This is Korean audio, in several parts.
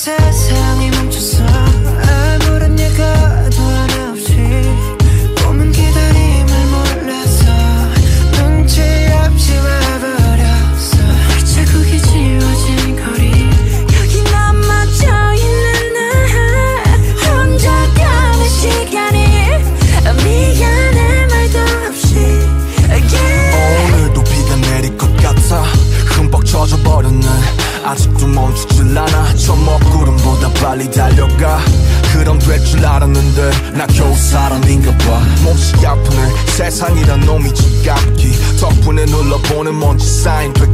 세 먼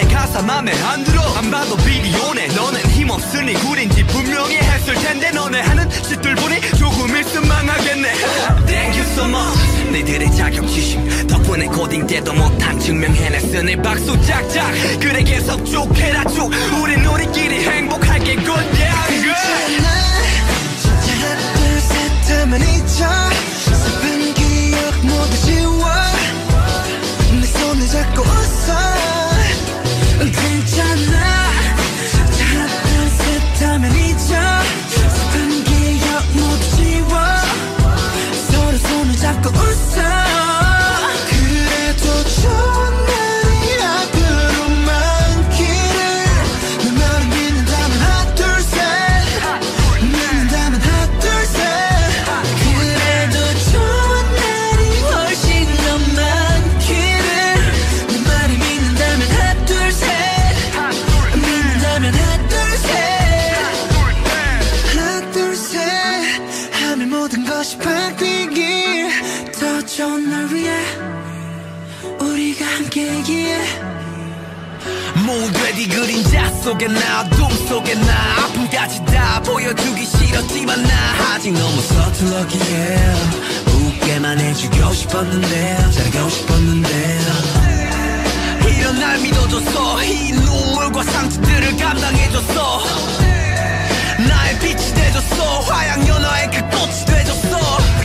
너네 가사 맘에 안 들어. 안 봐도 비디오네. 너넨 힘없으니 구린지 분명히 했을 텐데 너네 하는 짓들 보니 조금 있으면 망하겠네. Thank you so much. 너희들의 자격지심 덕분에 코딩 때도 못한 증명해냈으니 박수 짝짝. 그래 계속 쭉 해라 쭉. 우린 우리끼리 행복하게. Good yeah good. 하나 둘셋 하면 잊어 속에 나 어둠 속에 나. 아픔까지 다 보여주기 싫었지만 나. 아직 너무 서툴렀기에 웃게만 해주고 싶었는데 잘하고 싶었는데. 이런 날 믿어줬어 이 눈물과 상처들을 감당해줬어 나의 빛이 돼줬어 화양 연화의 그 꽃이 돼줬어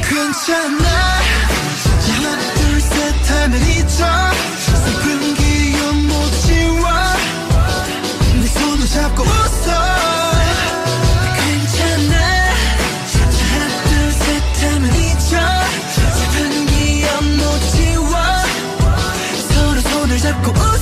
괜찮아. 하나 둘셋 하면 잊어. 슬픈 잡고 웃어. 괜찮아. 하나 둘셋 하면 잊어 슬픈 기억 모두 지워. 서로 손을 잡고 웃어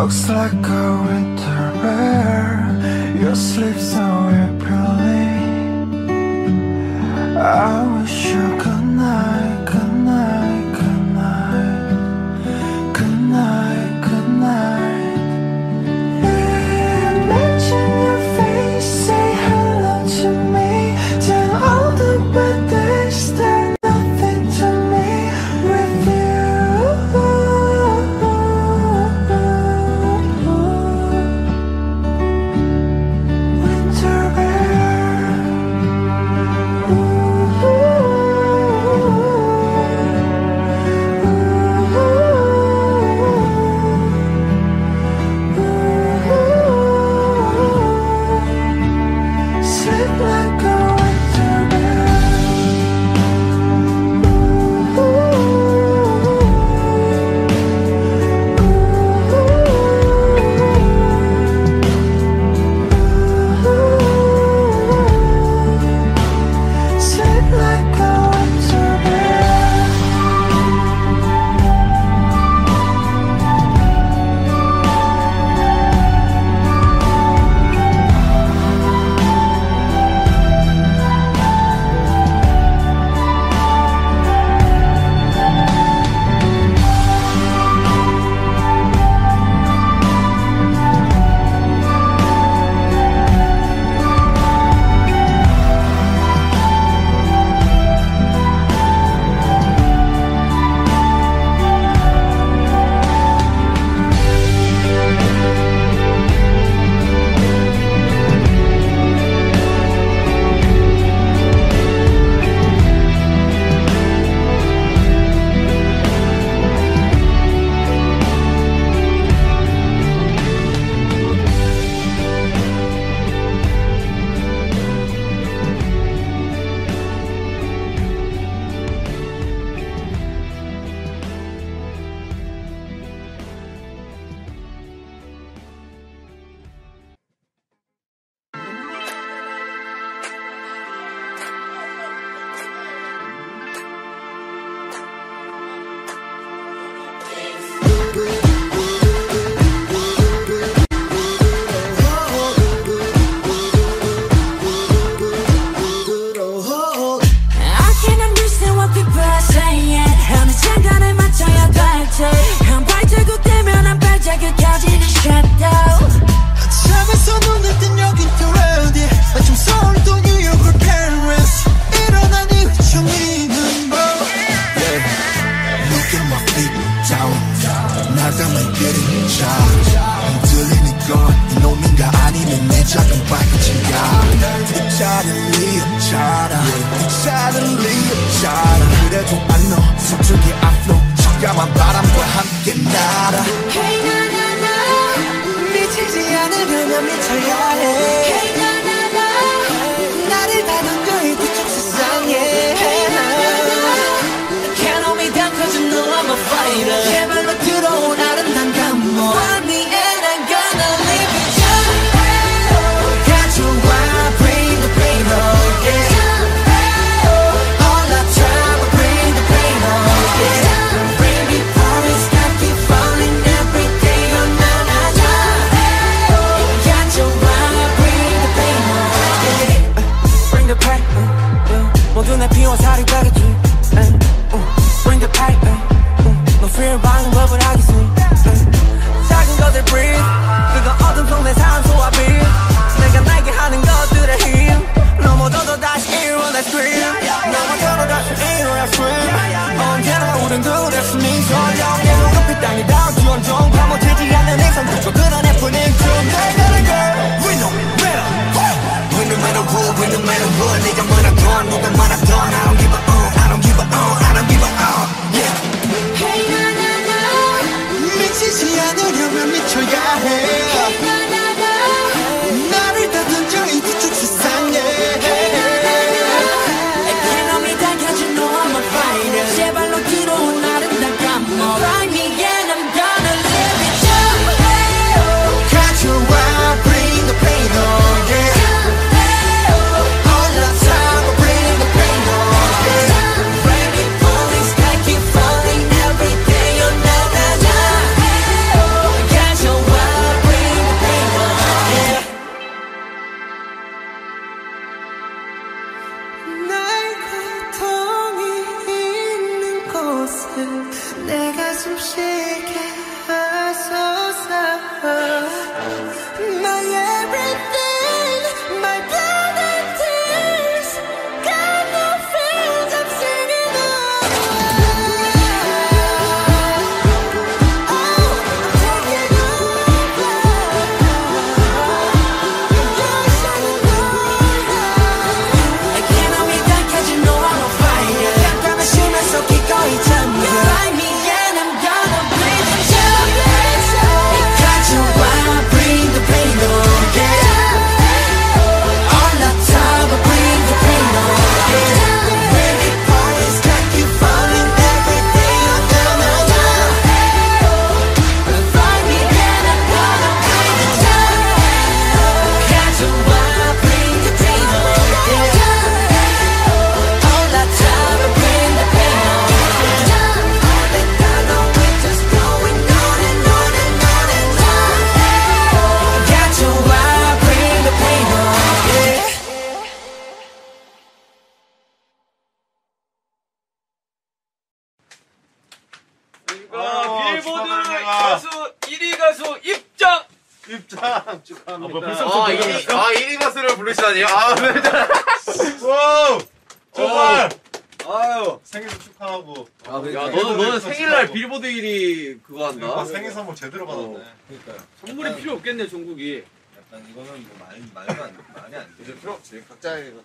Looks like a winter air Your sleep so aprilly I wish you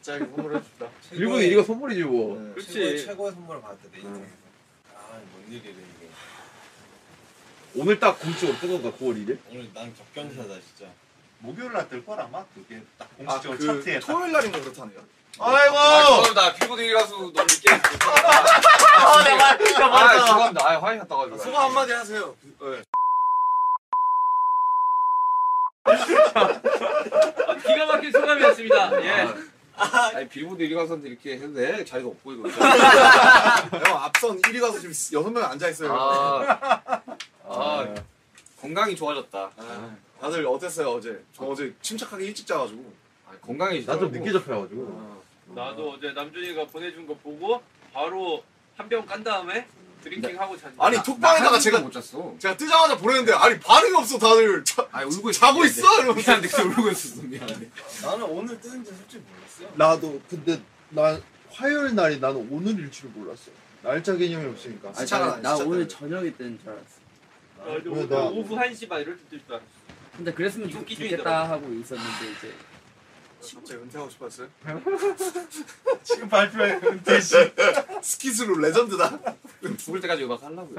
각자에게, 각자에게 선물을 해준다. 최고의- 빌보드 1위가 선물이지, 뭐. 네, 그렇지. 최고의, 최고의 선물을 받았대 내 인생에서. 아, 뭔 일이래 이게. 오늘 딱 공식으로 뜬 건가, 9월 1일? 오늘 난 격견사다 진짜. 목요일 날뜰 거라 아마 그게 딱 아, 공식적으로 그 차트에 딱. 토요일 날인가 그렇다네요. 아이고! 아, 1위 가수 너무 늦게. 아, 내가 말, 내가 아. 죄송합니다. 아, 화이 났다 가지고. 소감 한마디 하세요. 네. 기가 막힌 소감이었습니다. 예. 아니, 빌보드 1위 가수한테 이렇게 해도 돼? 자리가 없고, 이거. 형 앞선 1위 가서 지금 6명 앉아 있어요. 아, 아, 건강이 좋아졌다. 아, 다들 어땠어요 어제? 저 어제 침착하게 일찍 자가지고. 아, 건강해지다. 나좀 늦게 접해가지고. 나도 어제 남준이가 보내준 거 보고 바로 한 병 깐 다음에 drinking 하고 잤는데 아니 톡방에다가 제가 못 잤어. 제가 뜨자마자 보냈는데 아니 반응이 없어 다들 자, 아 울고 있어. 자고 있어 이러면서. 미안한데 그때 울고 있었어 미안해. 나는 오늘 뜨는지 솔직히 몰랐어. 나도 근데 난 화요일 날이 나는 오늘일 줄 몰랐어. 날짜 개념이 없으니까. 아니, 나, 나 오늘 저녁에 뜨는 줄 알았어. 나 오늘 나- 오후 1시 반 이럴 때 뜰 줄 알았어. 근데 그랬으면 좋-. 좋겠다 하고 있었는데 이제 갑자기 은퇴하고 싶었어요? 지금 발표해 은퇴 씨. 스키스로 레전드다. 죽을 때까지 음악 하려고요.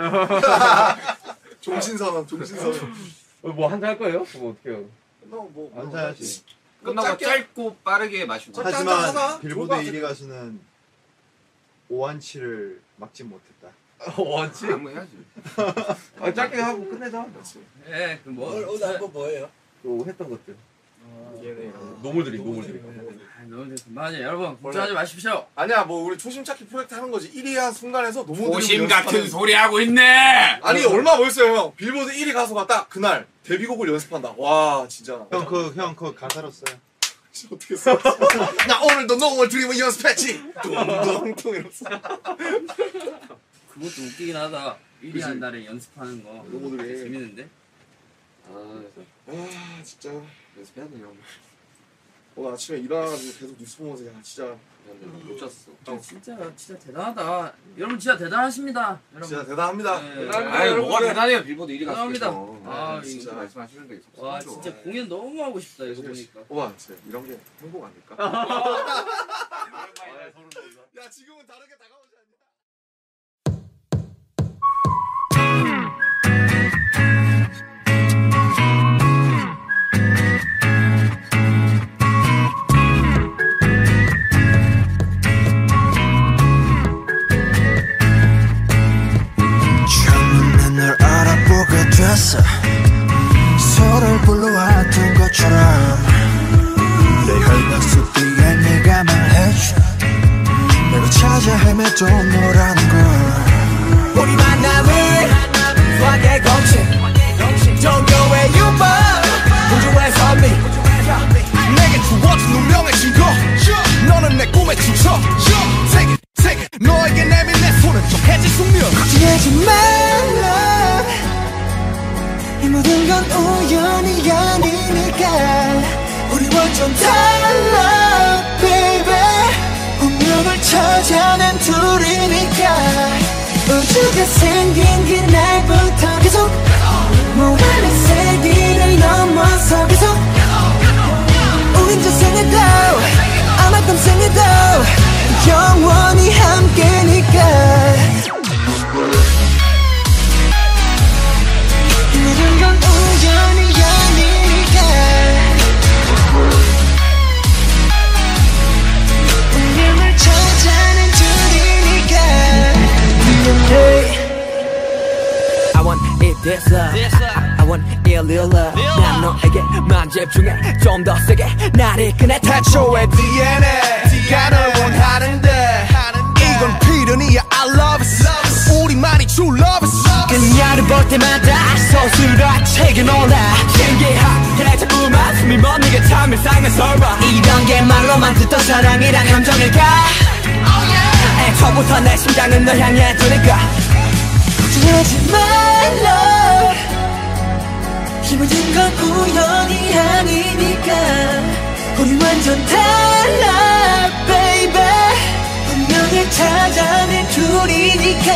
종신선언 종신선언. 뭐, 한잔 할 거예요? 뭐, 어떻게 해요? 끝나고 뭐안 사야지. 끝나고 짧게- 짧고 빠르게 마시고. 짧게 하지만. 빌보드 좋을 것 같아. 1위 가수는 오한치를 막지 못했다. 원치? 아무 해야지. 아, 짧게 하고 끝내자. 예, 그 뭐 오늘 오늘 한거 뭐예요? 또 했던 것들. 얘네. 노물들이, 노물들이. 아, 너무 됐어. 맞아요, 여러분 걱정하지 마십시오. 아니야 뭐 우리 초심 찾기 프로젝트 하는 거지 1위 한 순간에서 너무 고심 같은 소리 하고 있네. 아니 얼마 멋있어요 형 빌보드 1위 가수가 딱 그날 데뷔곡을 연습한다 와 진짜 형 그 형 그 가사로 써요. 어떻게 써? 나 오늘도 노을 드림을 연습했지 뚱뚱뚱 이러면서 그것도 웃기긴 하다. 1위 한 달에 연습하는 거. 로고들이. 재밌는데? 아, 아 진짜 연습해야 돼 형. 오늘 아침에 일어나가지고 계속 뉴스 보면서 야 진짜 못 잤어. 아, 진짜 진짜 대단하다. 여러분 진짜 대단하십니다. 여러분. 진짜 대단합니다 네. 대단합니다, 아니 뭐가. 대단해요 빌보드 1위 가수. 대단합니다. 아, 진짜 말씀하시는 게 있어. 와 진짜 공연 너무 하고 싶다 이거 보니까. 와 진짜 이런 게 행복 아닐까? 야 지금은 다르게 다가오 않았어. 서로를 불러왔던 것처럼 내 혈관 속 뒤에 네가 말해줘. 내가 찾아 헤매도 너라는 걸. 우리 만남을 화개 거친 종교의 유머 우주의 선미 내게 주어진 운명의 신고 너는 내 꿈의 주석 세계 세계 너에게 내민 내 손은 좀 해질 숙면 걱정하지 말라 모든 건 우연이 아니니까. 우리 완전 달라 baby. 운명을 찾아낸 둘이니까. 우주가 생긴 그날부터 계속 모든의 세기를 넘어서 계속 우린 저생에도 아마 땀생에도 영원히 함께니까. 집중해. 좀 더 세게 나를 끝내 태초의 DNA 네가 널 원하는데. 이건 필연이야. I love it 우리만이 true love it 그녀를 볼 때마다 서술아 책에 놀라. 신기하게 자꾸만 숨이 멎는게 참 일상의 설마. 이런 게 말로만 듣던 사랑이란 감정일까? Oh 애초부터 내 심장은 널 향해 두니까. 걱정하지 말라 모든 건 우연이 아니니까. 우리 완전 달라 baby. 운명을 찾아낸 둘이니까.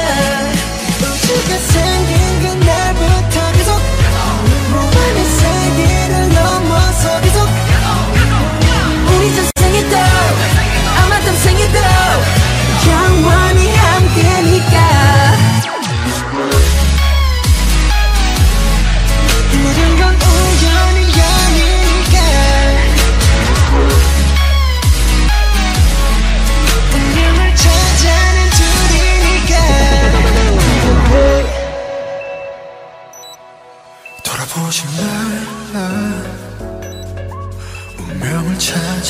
우주가 생긴 그날부터 계속. 로만의 세계를 넘어서 계속. 우리 전생에 도 아마 탐생에 도 영원히 함께니까.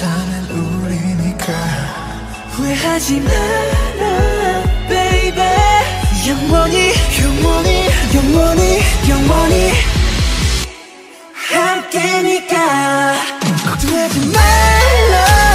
괜찮은 우리니까. 후회하지 마라 baby. 영원히 영원히 영원히 영원히. 함께니까. 걱정하지 말라.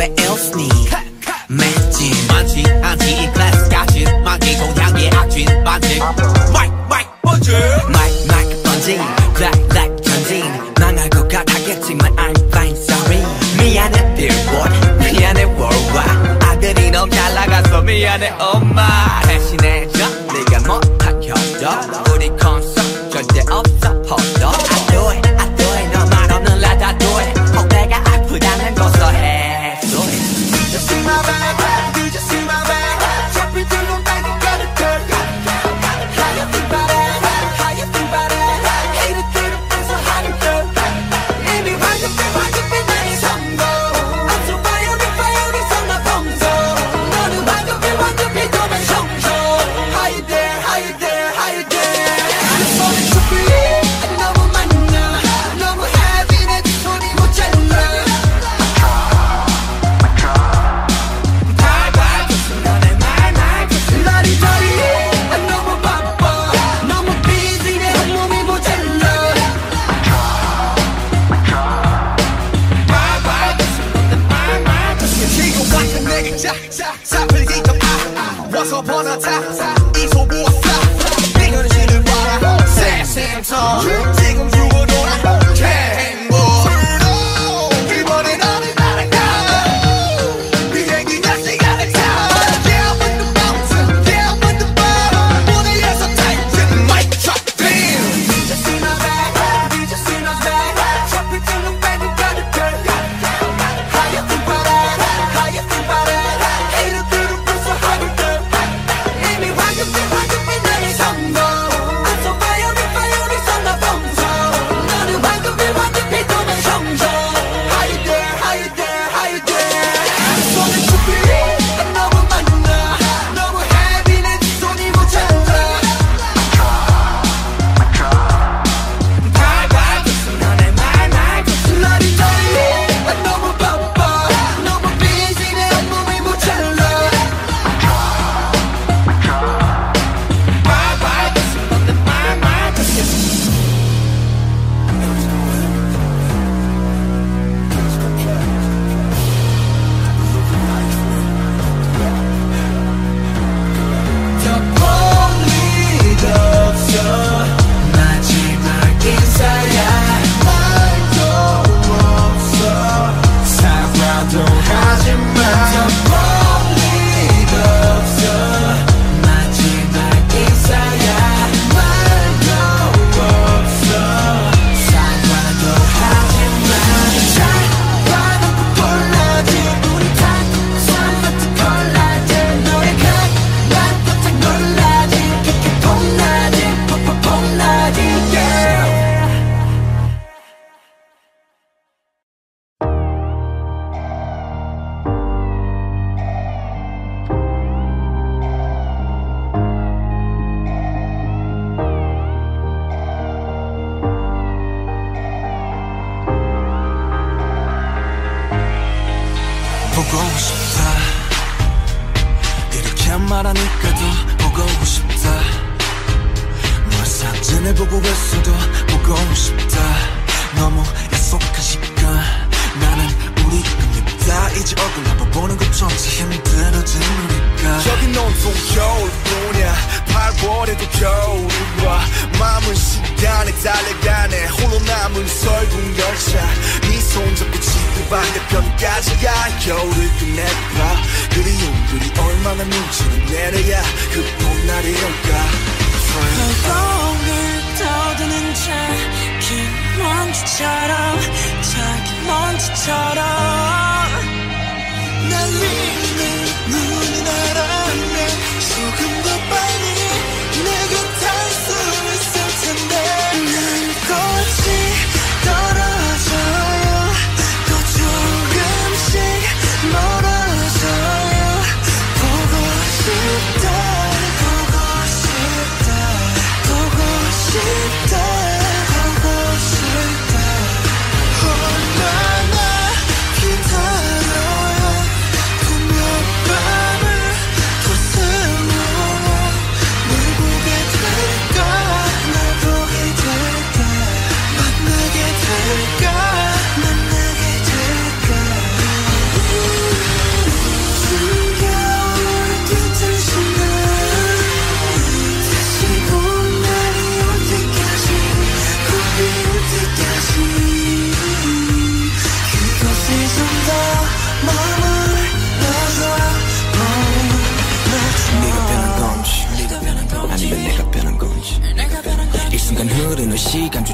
왜 else need? 맥진 많지? 않지 이 클래스 야진 만기 공향의 악진 반칙 마이크 마이크 번지? 마이크 마이크 번지 black black 전진 망할 것 같았겠지만 I'm fine sorry. 미안해 billboard. 미안해 worldwide. 아들이 너무 잘 나가서 미안해 엄마. 대신해줘. 네가 뭐 못하겠죠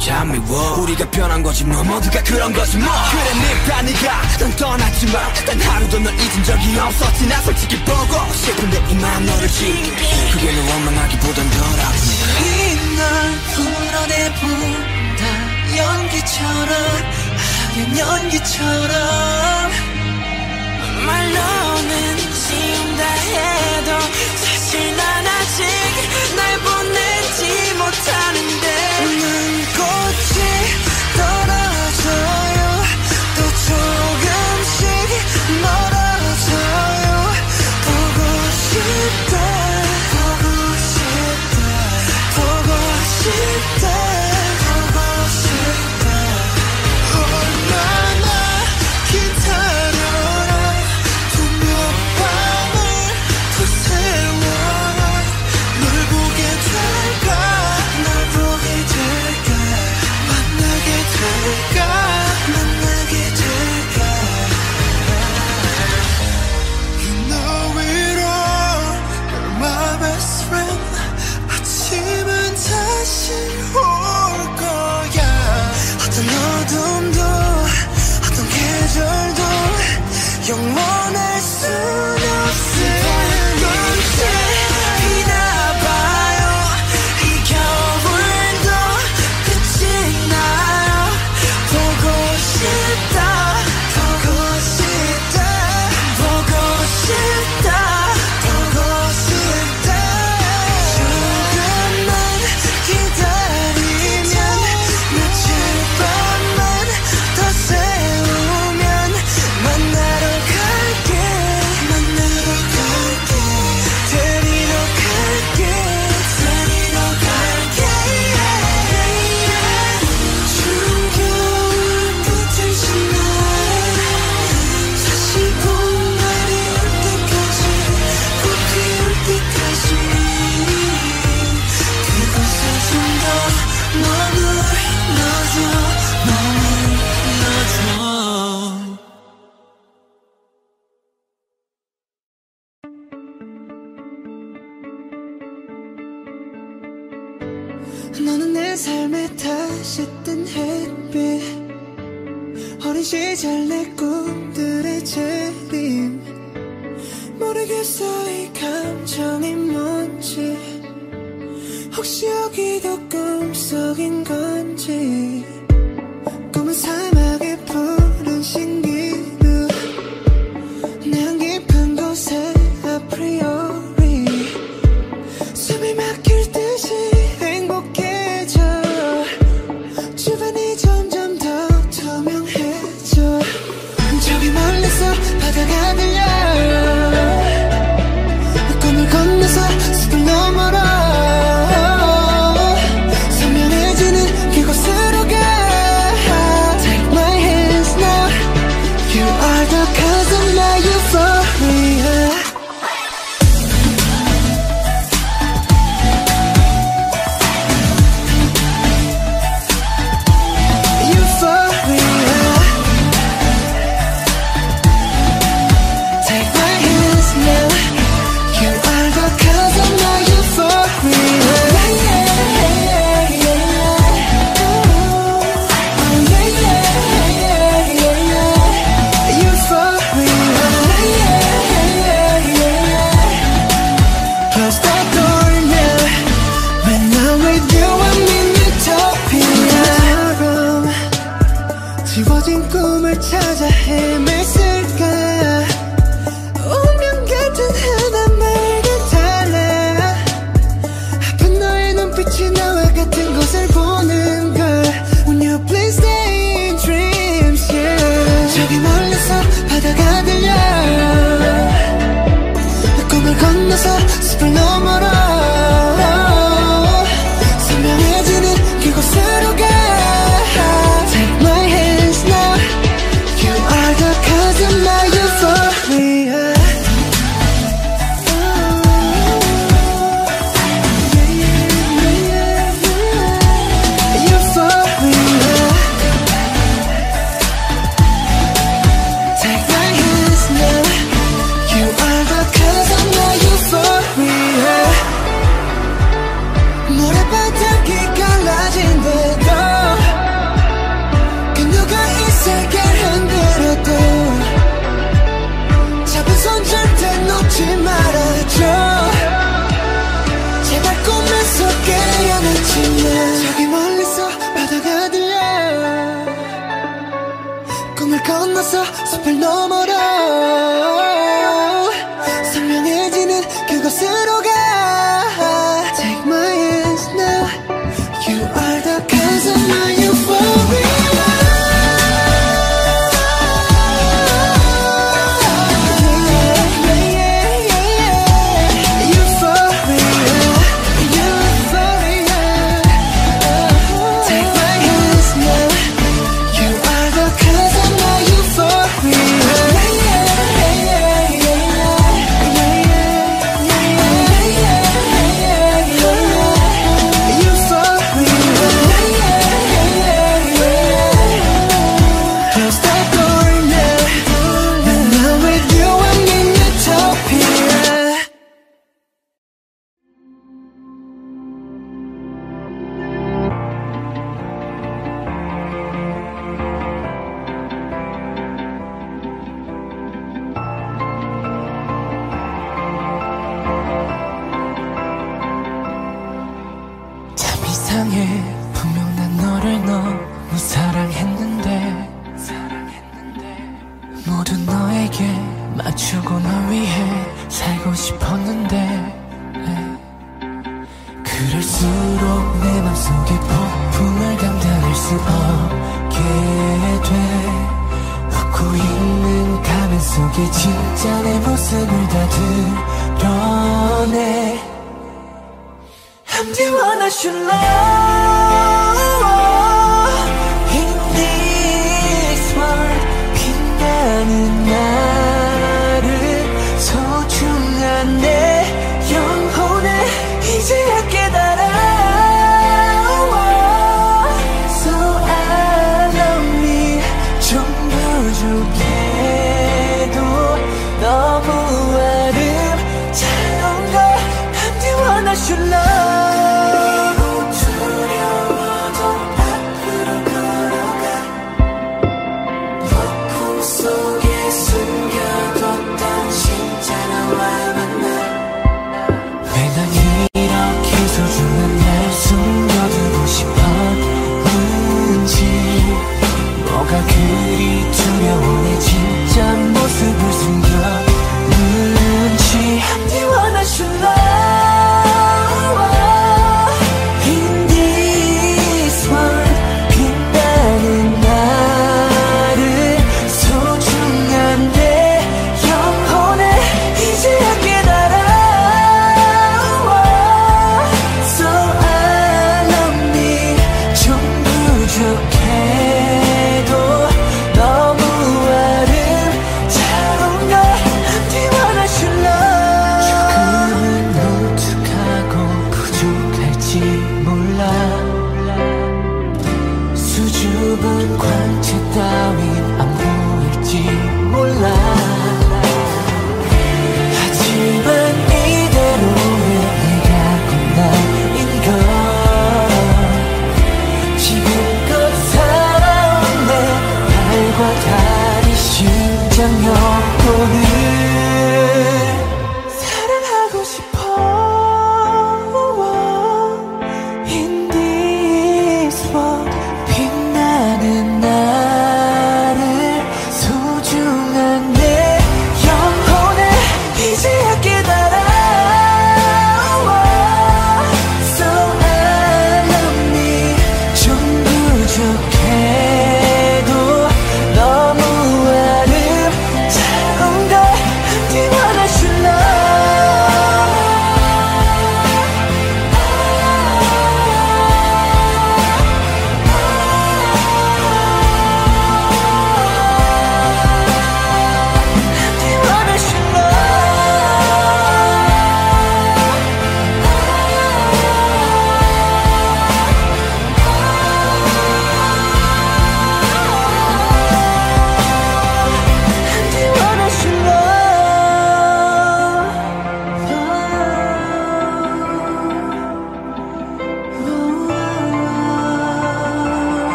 참 미워. 우리가 변한 거지 뭐. 모두가 그런 거지 뭐. 그래 니까 니가 난 떠났지만 단 하루도 널 잊은 적이 없었지. 나 솔직히 보고 싶은데 이 맘 너를 지키 그게 너 원망하기보단 덜하지. 이날 풀어내본다 연기처럼 하긴 연기처럼. 말로는 지운다 해도 사실 난 아직 날 보내지 못하는데.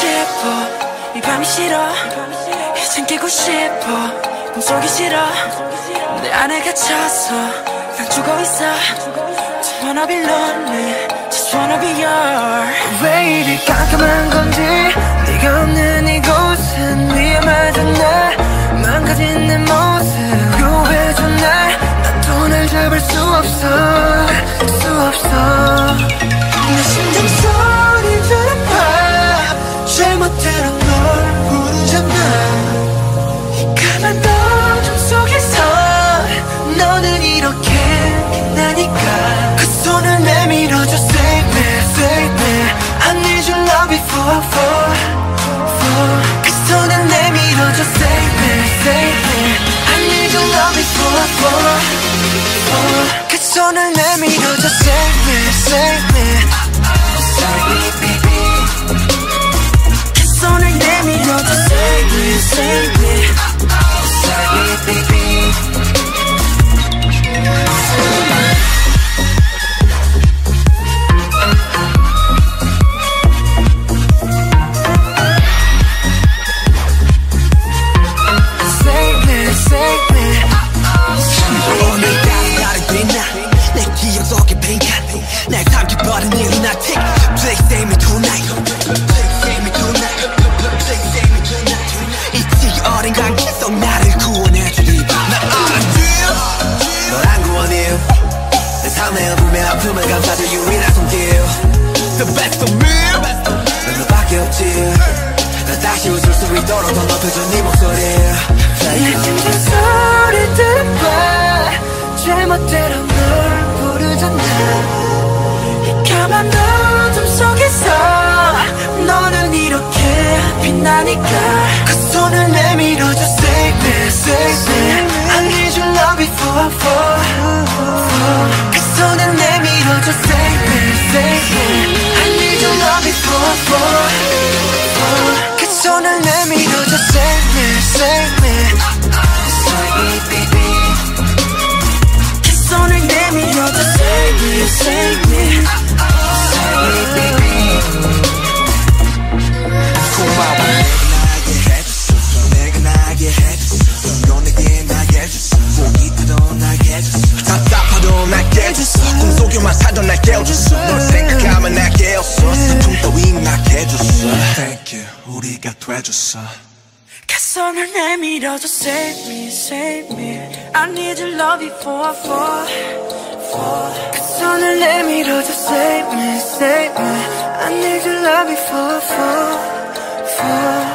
싶어. 이 밤이 싫어. 이젠 깨고 싶어. 꿈속이 싫어. 내 안에 갇혀서 난 죽어 있어. Just wanna be lonely. Just wanna be yours 왜 이리 깜깜한 건지 네가 없는 이곳은 위험하잖아 망가진 내 모습. 구해줘 날난 돈을 잡을 수 없어. 수 없어. 내 심장 소 before, for, for 그 손을 내밀어줘 Save me, save me I need your love before, for, for 그 손을 내밀어줘 Save me, save me Save me, baby 그 손을 내밀어줘 Save me, save me Save me, baby fall, fall 그 손을 내밀어줘 Save me, save me I need your love before I fall, fall 그 손을 내밀어줘 Save me, save me Save me, baby 그 손을 내밀어줘 Save me, save me 해줬어 꿈속에만 살던 날 깨워줬어 널 생각하면 날 깨웠어 슬픔 따위 나게 해줬어 Thank you 우리가 돼줬어 그 손을 내밀어줘 Save me, save me I need your love before I fall, fall 그 손을 내밀어줘 Save me, save me I need your love before I fall, fall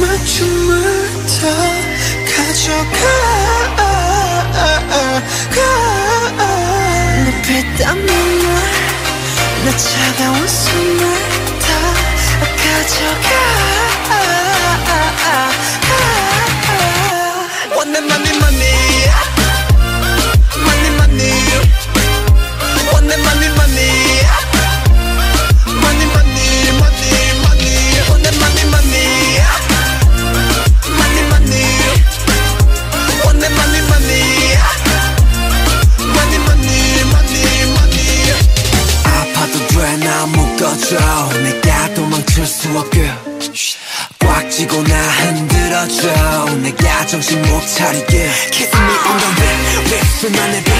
맞춤을 더 가져가 눈빛 땀눈물 내 차가운 숨을 다 가져가. 채워 꽉 쥐고 나 흔들어줘. 내가 정신 못 차리게. Kiss me on the lips lips 둘만의 비밀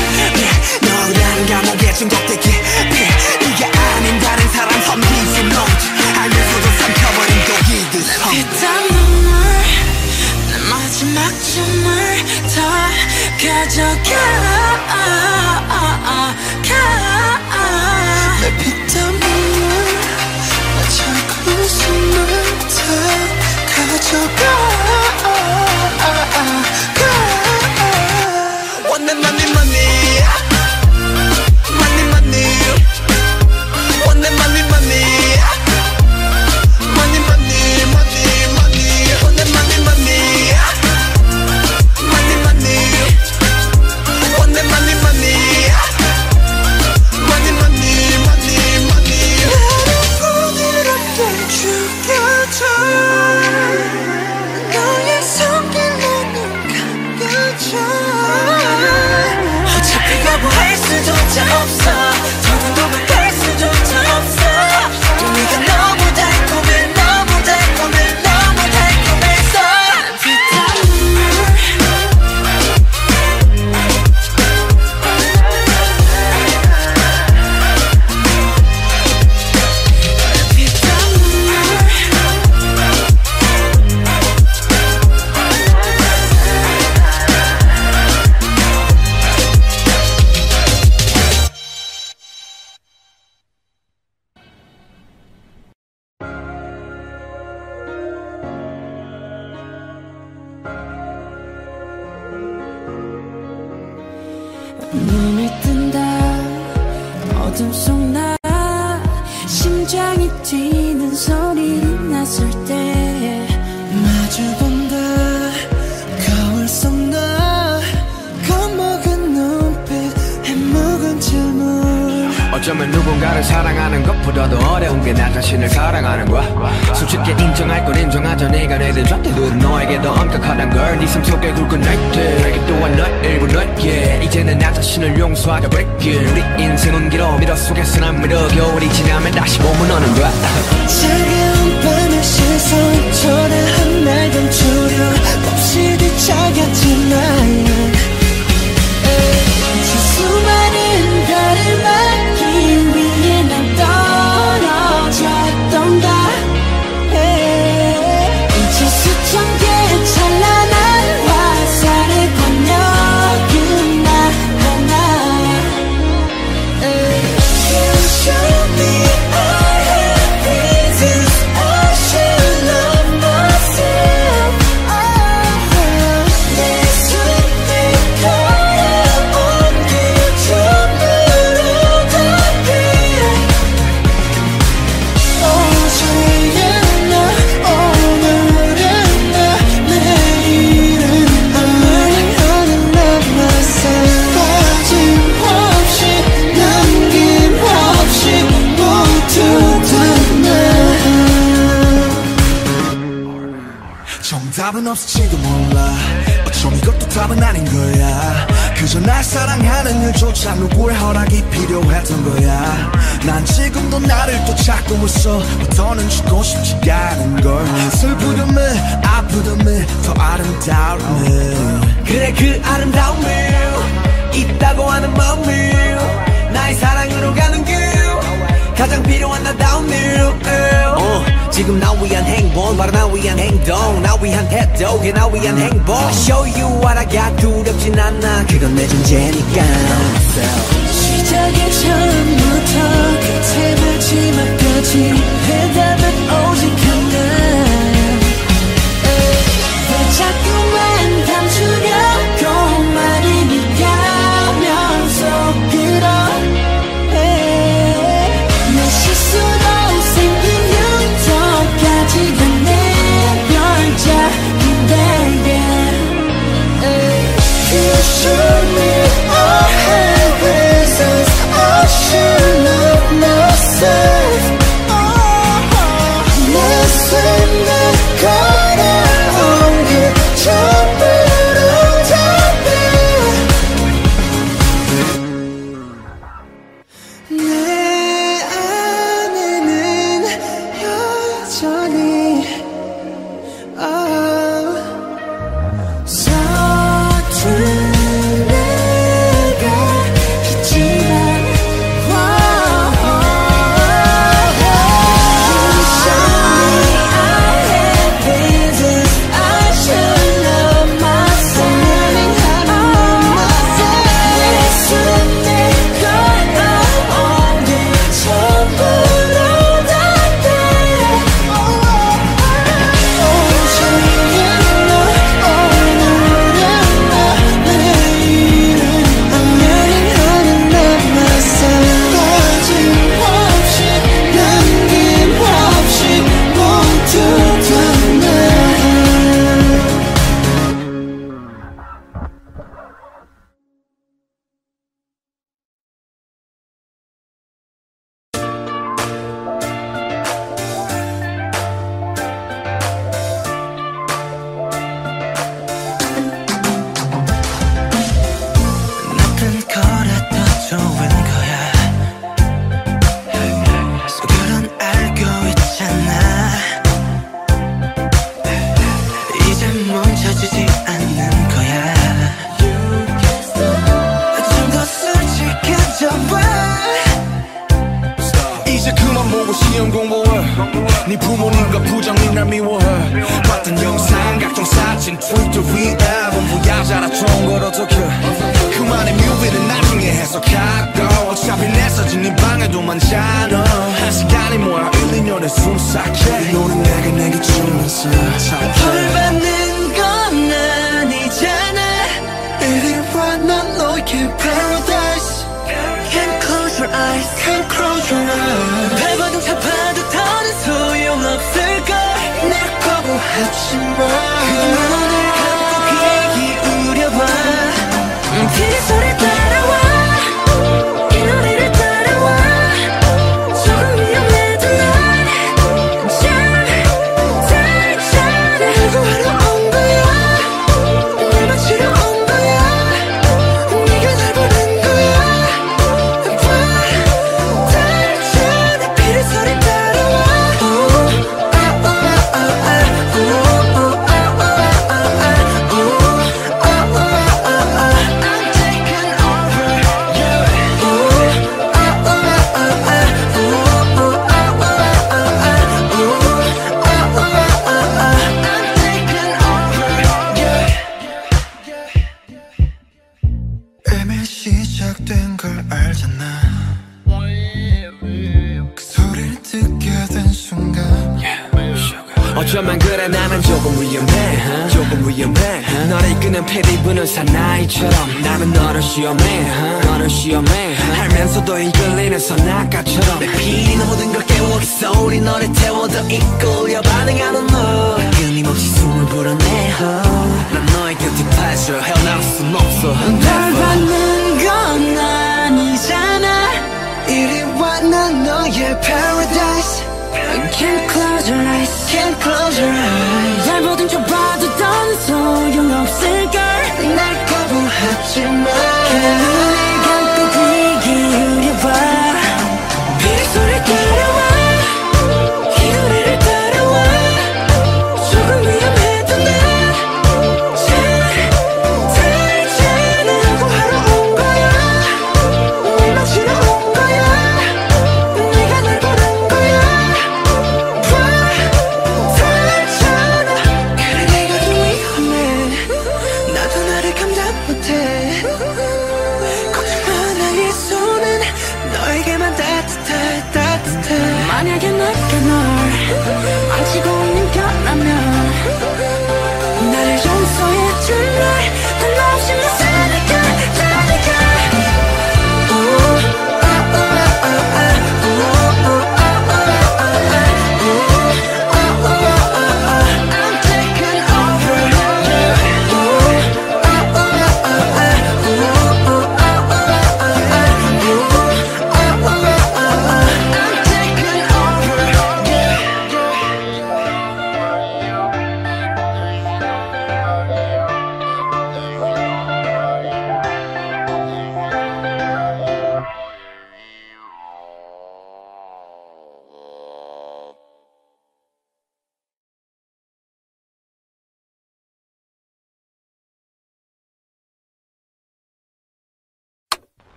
너란 감옥에 중독돼 깊이 네가 아닌 다른 사람 섬기지 못해 알면서도 삼켜버린 독이 든 피땀 눈물 내 마지막 춤을 더 가져가. 내 피땀 눈물 가슴부터 가져가.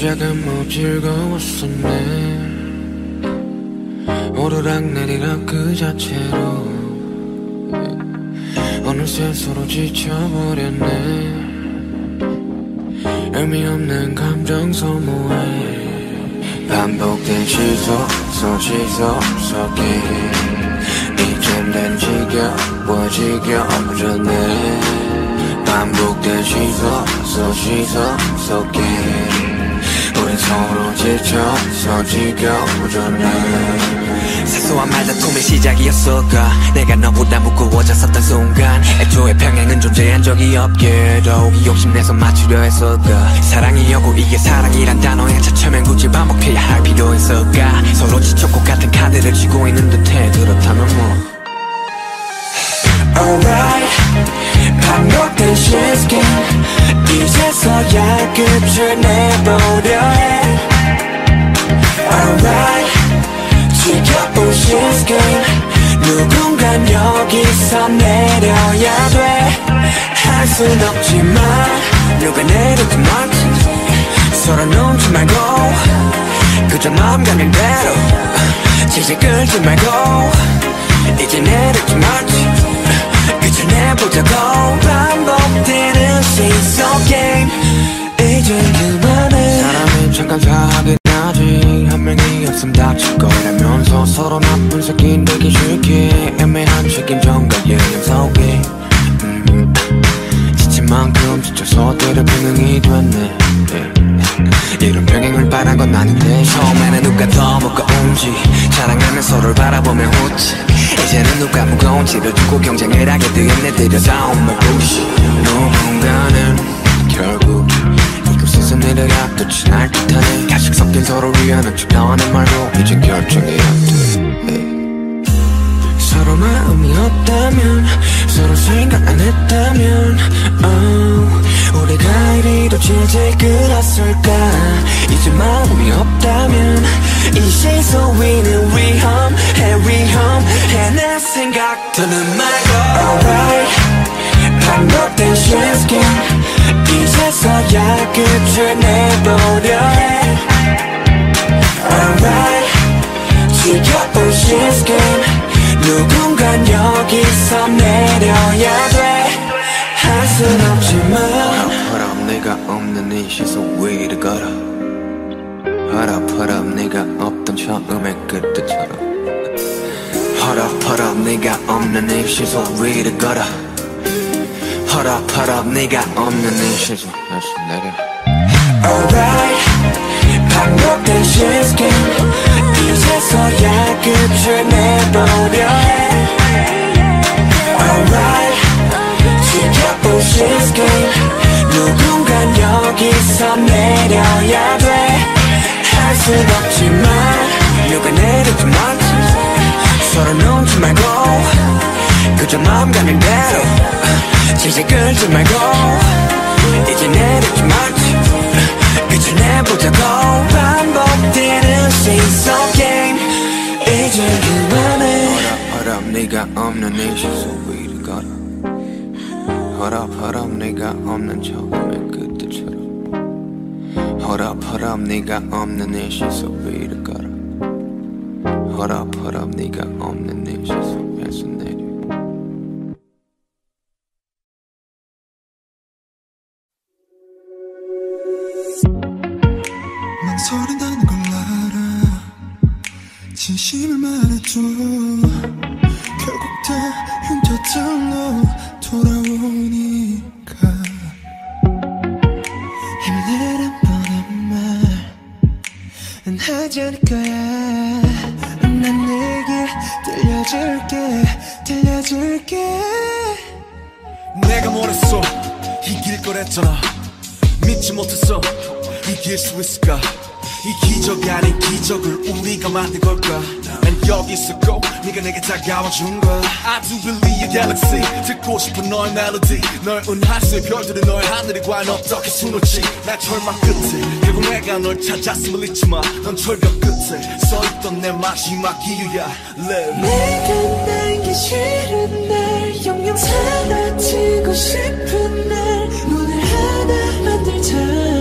시작은 뭐 즐거웠었네. 오르락 내리락 그 자체로 어느새 서로 지쳐버렸네. 의미 없는 감정 소모에 반복된 시속 속 시속 속에 이젠 난 지겨워 지겨워졌네. 반복된 시속 속 시속 속에 우린 서로 지쳐서 지겨워졌네 사소한 말다툼의 시작이었을까? 내가 너보다 무거워졌었던 순간. 애초에 평행은 존재한 적이 없게도 이 욕심내서 맞추려 했을까? 사랑이었고 이게 사랑이란 단어에 차츰엔 굳이 반복해야 할 필요 있을까? 서로 지쳤고 같은 카드를 쥐고 있는 듯해. 그렇다면 뭐. Alright 반복된 시스템 이제서야 끝을 내보려. 해 Alright 지겨운 시스템. 누군간 여기서 내려야 돼할 수순 없지만 누가 내려도 맞지 서로 넘지 말고 그저 마음 가는 대로. 질질 끌지 말고 이제 내려지 말지 그저 내보자고 반복되는 시속 게임 이제 그만해. 사람이 잠깐 사하긴 하지. 한 명이 없음 다칠 거라면서 서로 나쁜 새끼 되기 싫게. 애매한 책임전과 예능 속에. 음, 지친 만큼 지쳐서 때려 병행이 됐네. 예. 이런 병행을 바란 건 아닌데. 처음에는 누가 더 무거운지. 자랑하며 서로를 바라보며 웃지. 이제는 누가 무거운지를 두고 경쟁을 하게 되었네. 들여다온 말부시. 누군가는 결국 이곳에서 내려야 끝이 날 듯하네. 가식 섞인 서로 위하는 척 너는 말고 이젠 결정해야 돼 서로 마음이 없다면 서로 생각 안 했다면 oh, 우리가 이리도 질질 끌었을까? 이제 마음이 없다면 이 시소 위는 위험해 위험해 내 생각들은 말고 alright 반복된 시스템 이제서야 끝을 내보려. 해 alright 지겨운 시스템 누군간 여기서 내려야 돼 할 순 없지만. 허락 내가 없는 이 시속 위를 걸어. 허락 내가 없던 처음의 그때처럼. 허락 내가 없는 이 시속 위를 걸어. 허락 내가 없는 이 시속 다시 내려. Alright. 반복된 시스템 이제서야 끝을 내보려. 해 Alright. 지켜본 시스템. 누군간 여기서 내려야 돼할 순 없지만 누가 내려도 맞지. 서로 넘지 말고. 그저 마음 가는 대로. 질질 끌지 말고. 이제 내려지 말지. 그저 내보자고. 반복되는 시속 게임 이제 그만해. 허락 네가 없는 이 시속 위를 걸어. 허락 허락 네가 없는 처음의 그때처럼. 허락 허락 네가 없는 이 시속 위를 걸어. 허락 허락 네가 없는 이 시속 진심을 말해줘 결국 다 흉터들로 돌아오니까. 힘내란 뻔한 말은 하지 않을 거야. 난 내게 들려줄게. 들려줄게. 내가 뭐랬어? 이길 거랬잖아. 믿지 못했어. 이길 수 있을까 이 기적 아닌 기적을 우리가 만든 걸까? 난 여기 있었고 네가 내게 다가와준 거야 I do believe your galaxy. 듣고 싶은 너의 멜로디 널 은하수의 별들은 너의 하늘이 과연 어떻게 수놓지? 날 절망 끝에. 결국 내가 널 찾았음을 잊지 마넌 철벽 끝에 서있던 내 마지막 이유야. Live. 내가 날기 싫은 날 영영 사라지고 싶은 날 문을 하나 만들자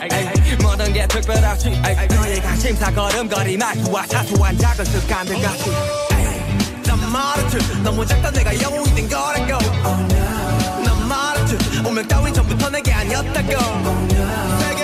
아이, 아이, 모든 게 특별하지 아이, 너의 관심사 걸음걸이 말투와 사소한 작은 습관들 같이. 난 말했지. 너무 작다. 내가 영웅이 된 거라고. oh, no. 난 말했지. 운명 따윈 전부터 내게 아니었다고. oh, no.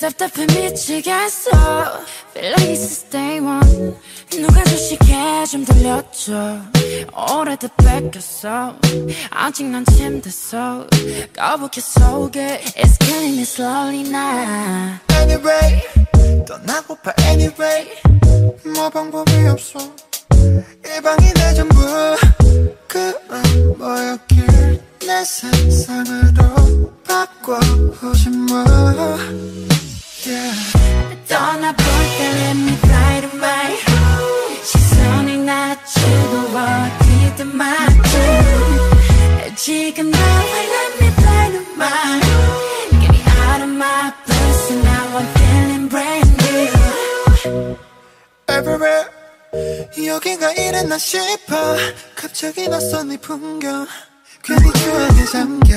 답답해 미치겠어. Feel like it's the day one. 누가 주식해? 좀 들려줘 오래돼 뺏겼어. 아직 난 침대서 거북해 속에 It's killing me slowly now. Anyway 떠나고파 anyway. 뭐 방법이 없어. 이 방이 내 전부. 그만 뭐였길 내 세상으로 바꿔보지 뭐 yeah. 여기가 이랬나 싶어 갑자기 낯선 이 풍경 괜히 추억에 잠겨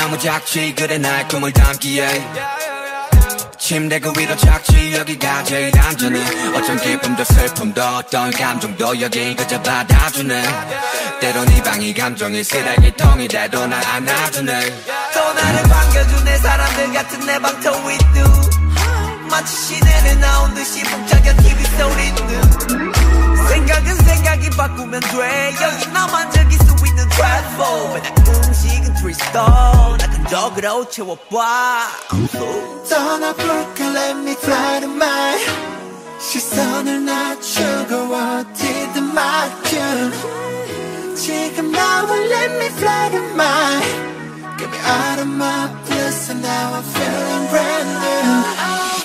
너무 작지 그래 나의 꿈을 담기에 침대 그 위로 작지 여기가 제일 안전해. 어쩜 기쁨도 슬픔도 어떤 감정도 여기 그저 받아주네. 때론 이 방이 감정의 쓰레기통이 돼도 날 안아주네. 또 나를 반겨주네 사람들 같은 내 방 toy들 마치 시내를 나온 듯이 뭉쳐겨 TV 소리는 생각은 생각이 바꾸면 돼 여기 나만 즐길 수 있는 트래플 맨날 음식은 트리스터 나 근적으로 채워봐 떠나볼게 let me fly to my 시선을 낮추고 어디든 맞춤 지금 나와 let me fly to my Get me out of my place and now I'm feeling brand new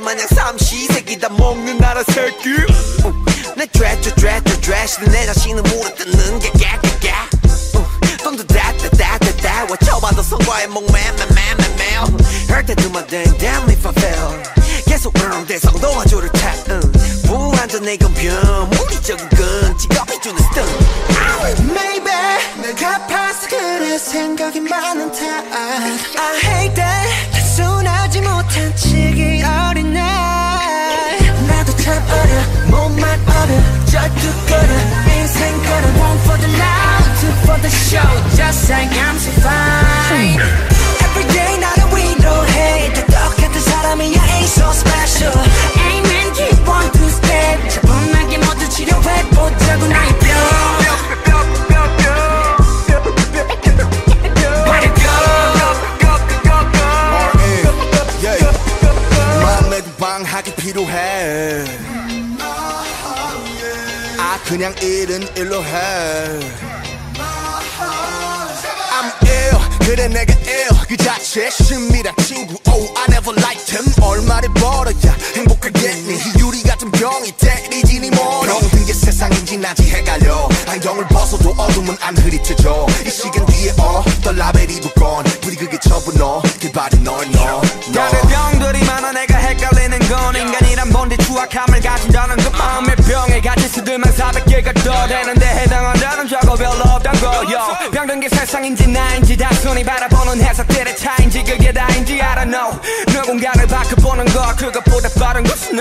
name and your song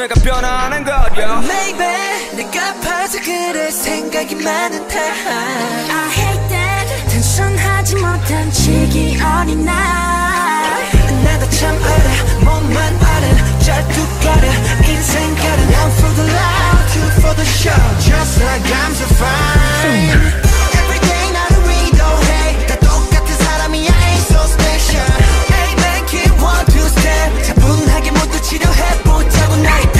내가 변하는 것 yeah. Maybe 내가 봐서 그래 생각이 많은 탓 I hate that 텐션하지 못한 치기 어린 나 나도 참 알아 몸만 알아 짤뚝거려 인생 가는 I'm for the love, two for the show Just like I'm so fine 치료해보자고 날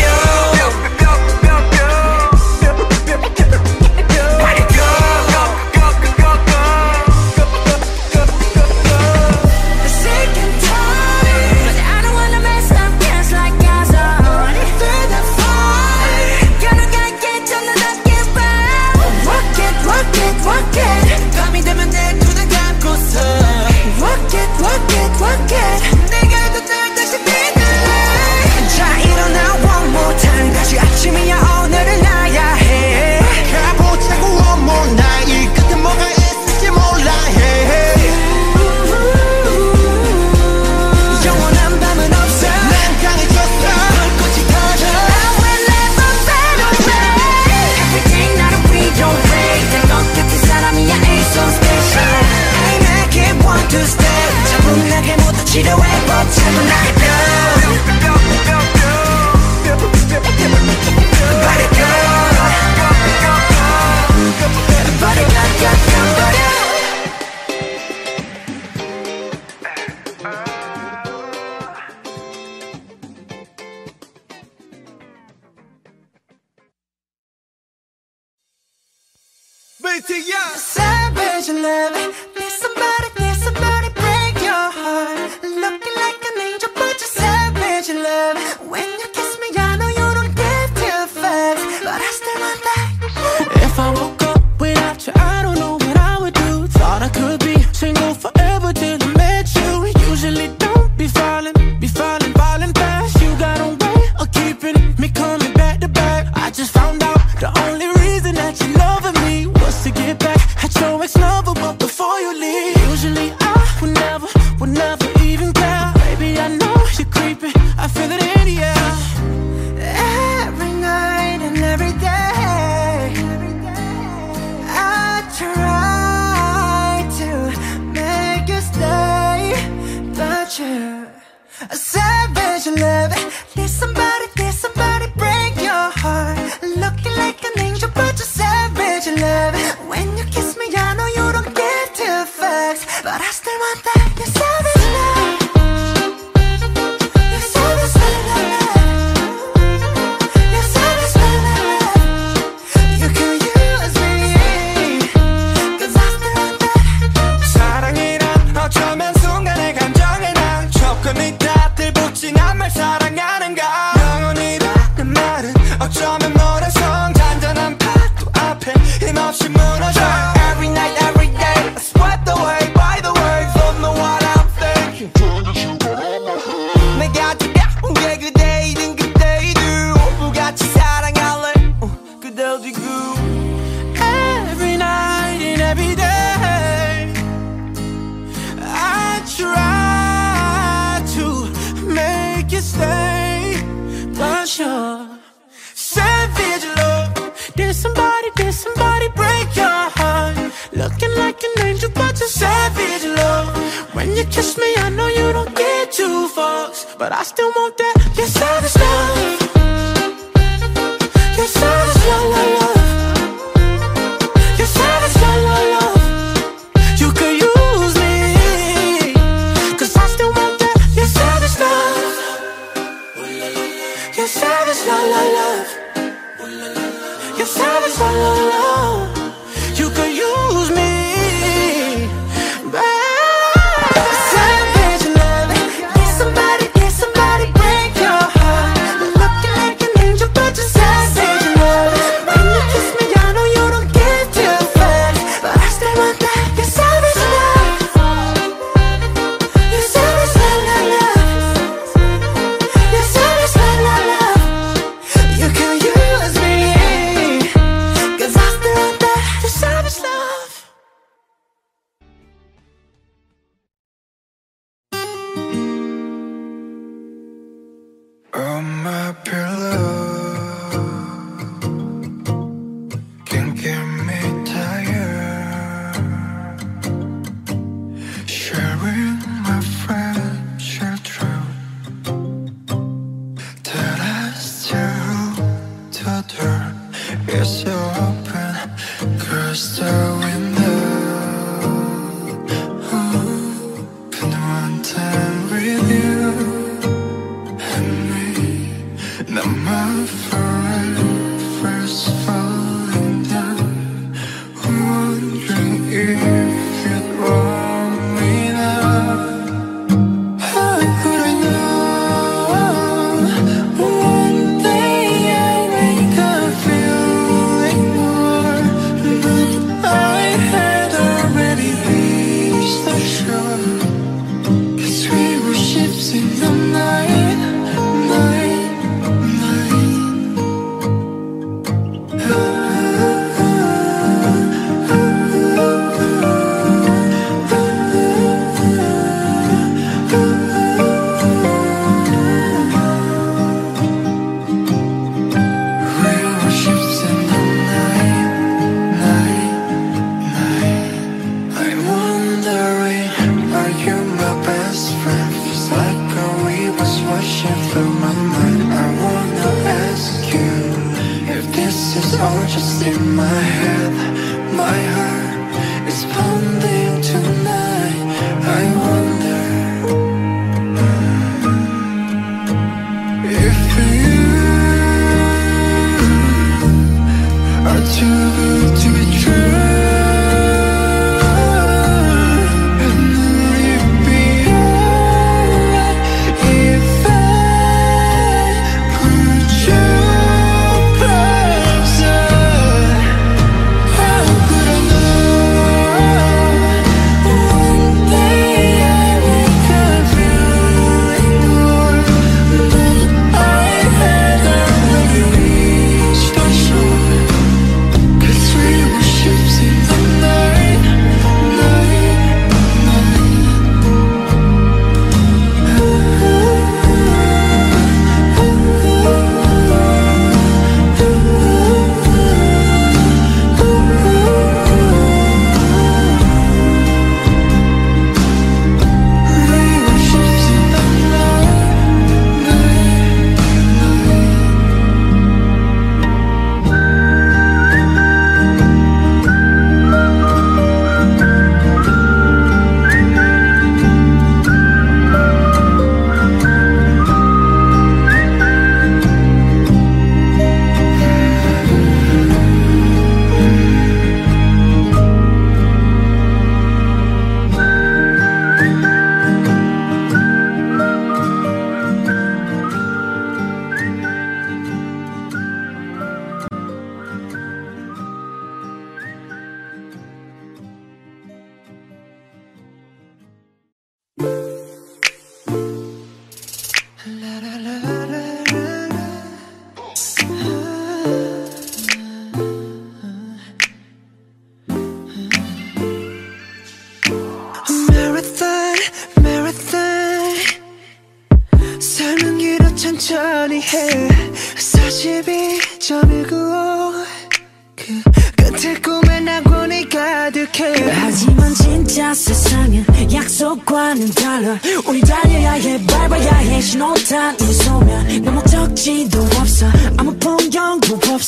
but I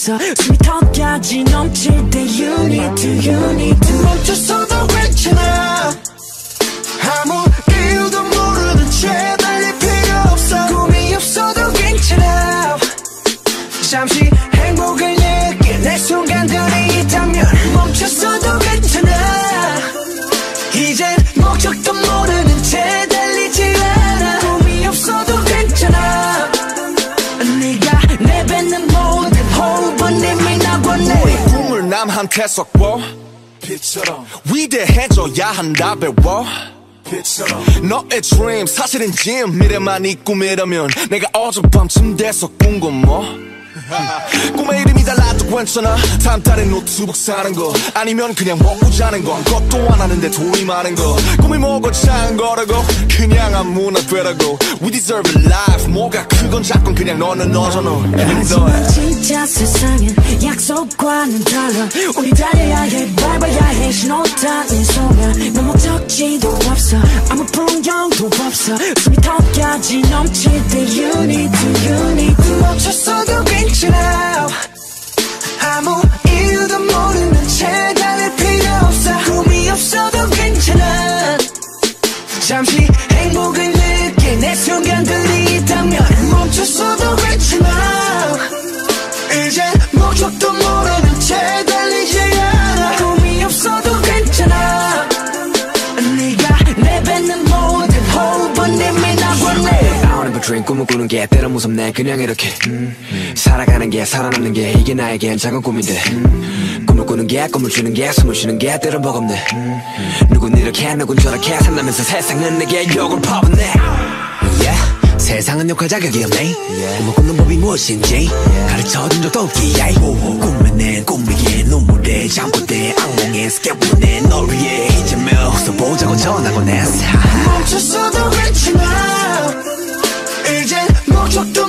풍 남한테 섞어 빛처럼. 위대해져야 한다 배워. 빛처럼. 너의 dream 사실인지 미래만 이 꿈이라면 내가 어젯밤쯤 돼서 꾼건 뭐? 꿈의 이름이 달라도 괜찮아. 다음 달에 노트북 사는 거. 아니면 그냥 먹고 자는 거. 아무것도 안 하는데 돈이 많은 거. 꿈이 뭐고 작은 거라고. 그냥 아무나 되라고. We deserve a life. 뭐가 크건 작건 그냥 너는 너잖아. 하지만 진짜 세상은 약속과는 달라. 우리 달려야 해. 밟아야 해. 신호탄 이 소면 내 목적지도 없어. 아무 풍경도 없어. 숨이 턱까지 넘칠 때 You need to, you need to. 멈췄어도 괜찮아 아무 이유도 모르는 채 달릴 필요 없어. 꿈이 없어도 괜찮아. 잠시 행복을 느낄 내 순간들이 있다면 멈췄어도 괜찮아 이제 목적도 모르 dream 꿈을 꾸는 게 때론 무섭네. 그냥 이렇게 음, 살아가는 게 살아남는 게 이게 나에겐 작은 꿈인데. 음, 꿈을 꾸는 게 꿈을 주는 게 숨을 쉬는 게 때론 버겁네. 음, 누군 이렇게 누군 저렇게 산다면서 세상은 내게 욕을 퍼붓네. Yeah. 세상은 욕할 자격이 없네. 꿈을 꾸는 법이 무엇인지 가르쳐준 적도 없기에 꿈에 낸 꿈이기에 눈물에 잠꼬대 악몽에 스케보내 널 위해 이제며 웃어보자고 전하곤 했어. 멈췄어도 괜찮아 이젠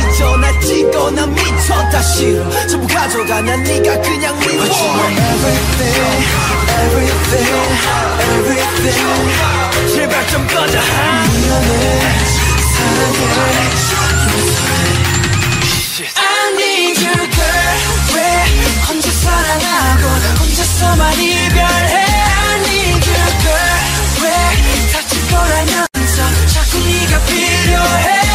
찢어 날 찢고 난 미쳐. 다 싫어 전부 가져가 난 네가 그냥 미워 Everything, everything, everything. 제발 좀 꺼져. 미안해 사랑해 I need you girl. 왜 혼자 사랑하고 혼자서만 이별해? I need you girl. 왜 다칠 걸 알면서 자꾸 네가 필요해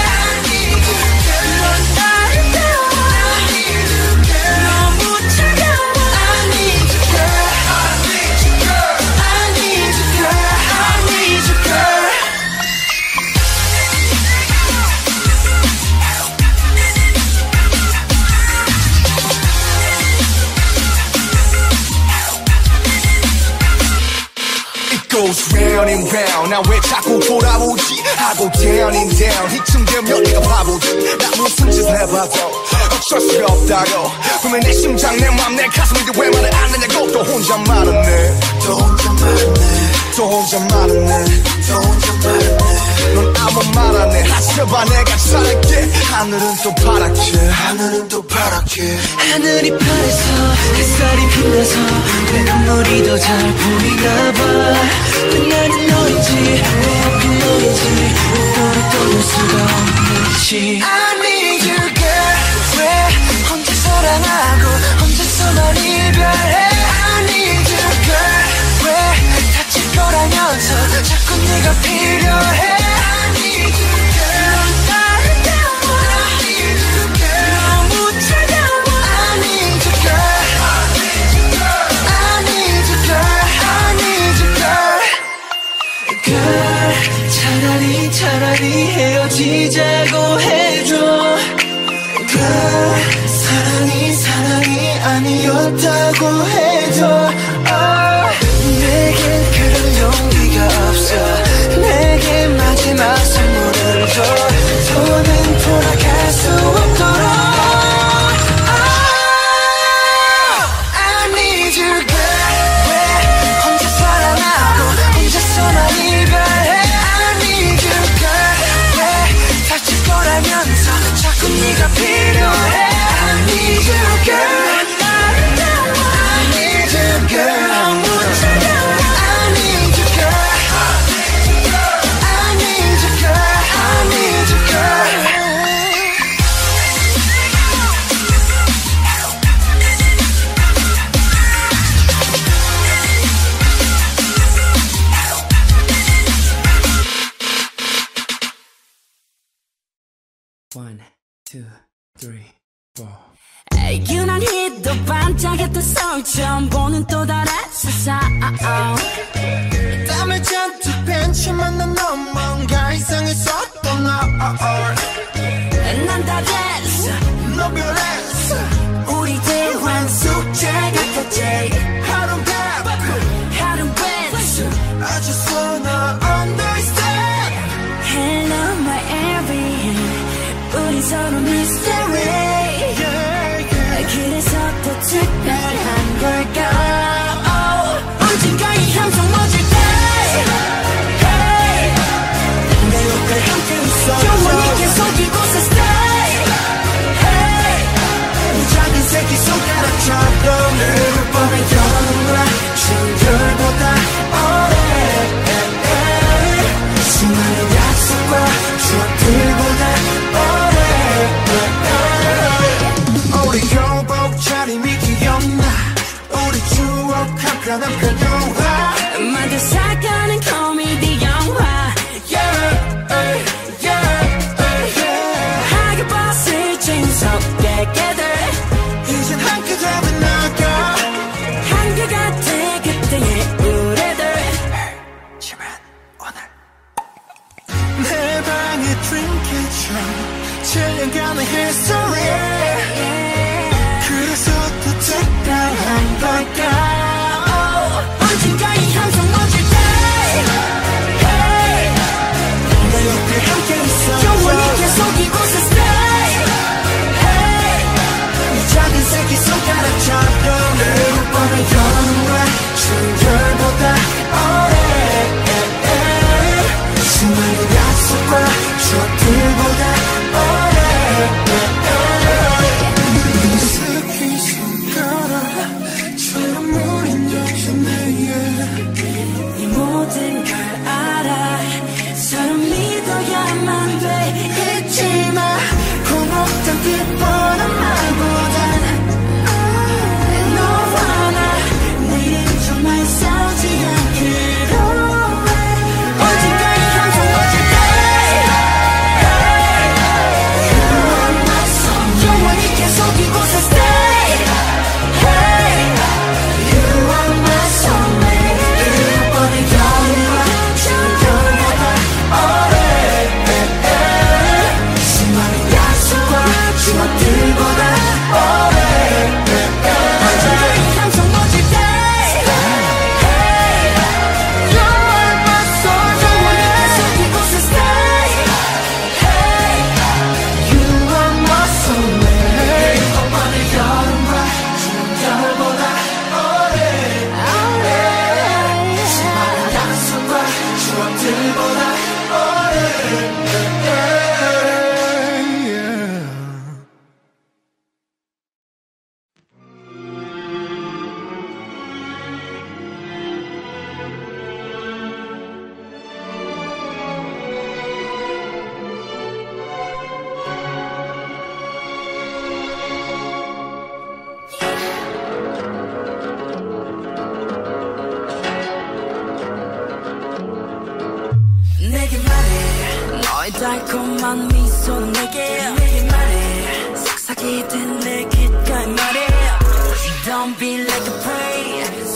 goes round and round 나 왜 자꾸 돌아오지? 하고 down and down. 이쯤 되면 내가 바보지. 나 무슨 짓을 해봐도 어쩔 수가 없다고. 분명 내 심장 내 맘 내 가슴이 왜 말을 안 하냐고. 또 혼자 말았네. 또 혼자 말았네. 또 혼자 말았네. 또 혼자 말았네. 넌 아무 말 안 해. 하셔봐. 내가 잘할게. 하늘은 또 파랗게. 하늘은 하늘이 파래서 햇살이 빛나서 내 눈물이 더 잘 보이나 봐. 빛나는 너인지 내 앞이 너인지 너를 떠날 수가 없는지. I need you girl. 왜 혼자 사랑하고 혼자서만 이별해? I need you girl. 왜 다칠 거라면서 자꾸 네가 필요해? 지자고 해줘. 그 사랑이 사랑이 아니었다고 해줘. 너의 달콤한 미소 내게 내게 말해 속삭이듯 내 귓가에 말해 Don't be like a prey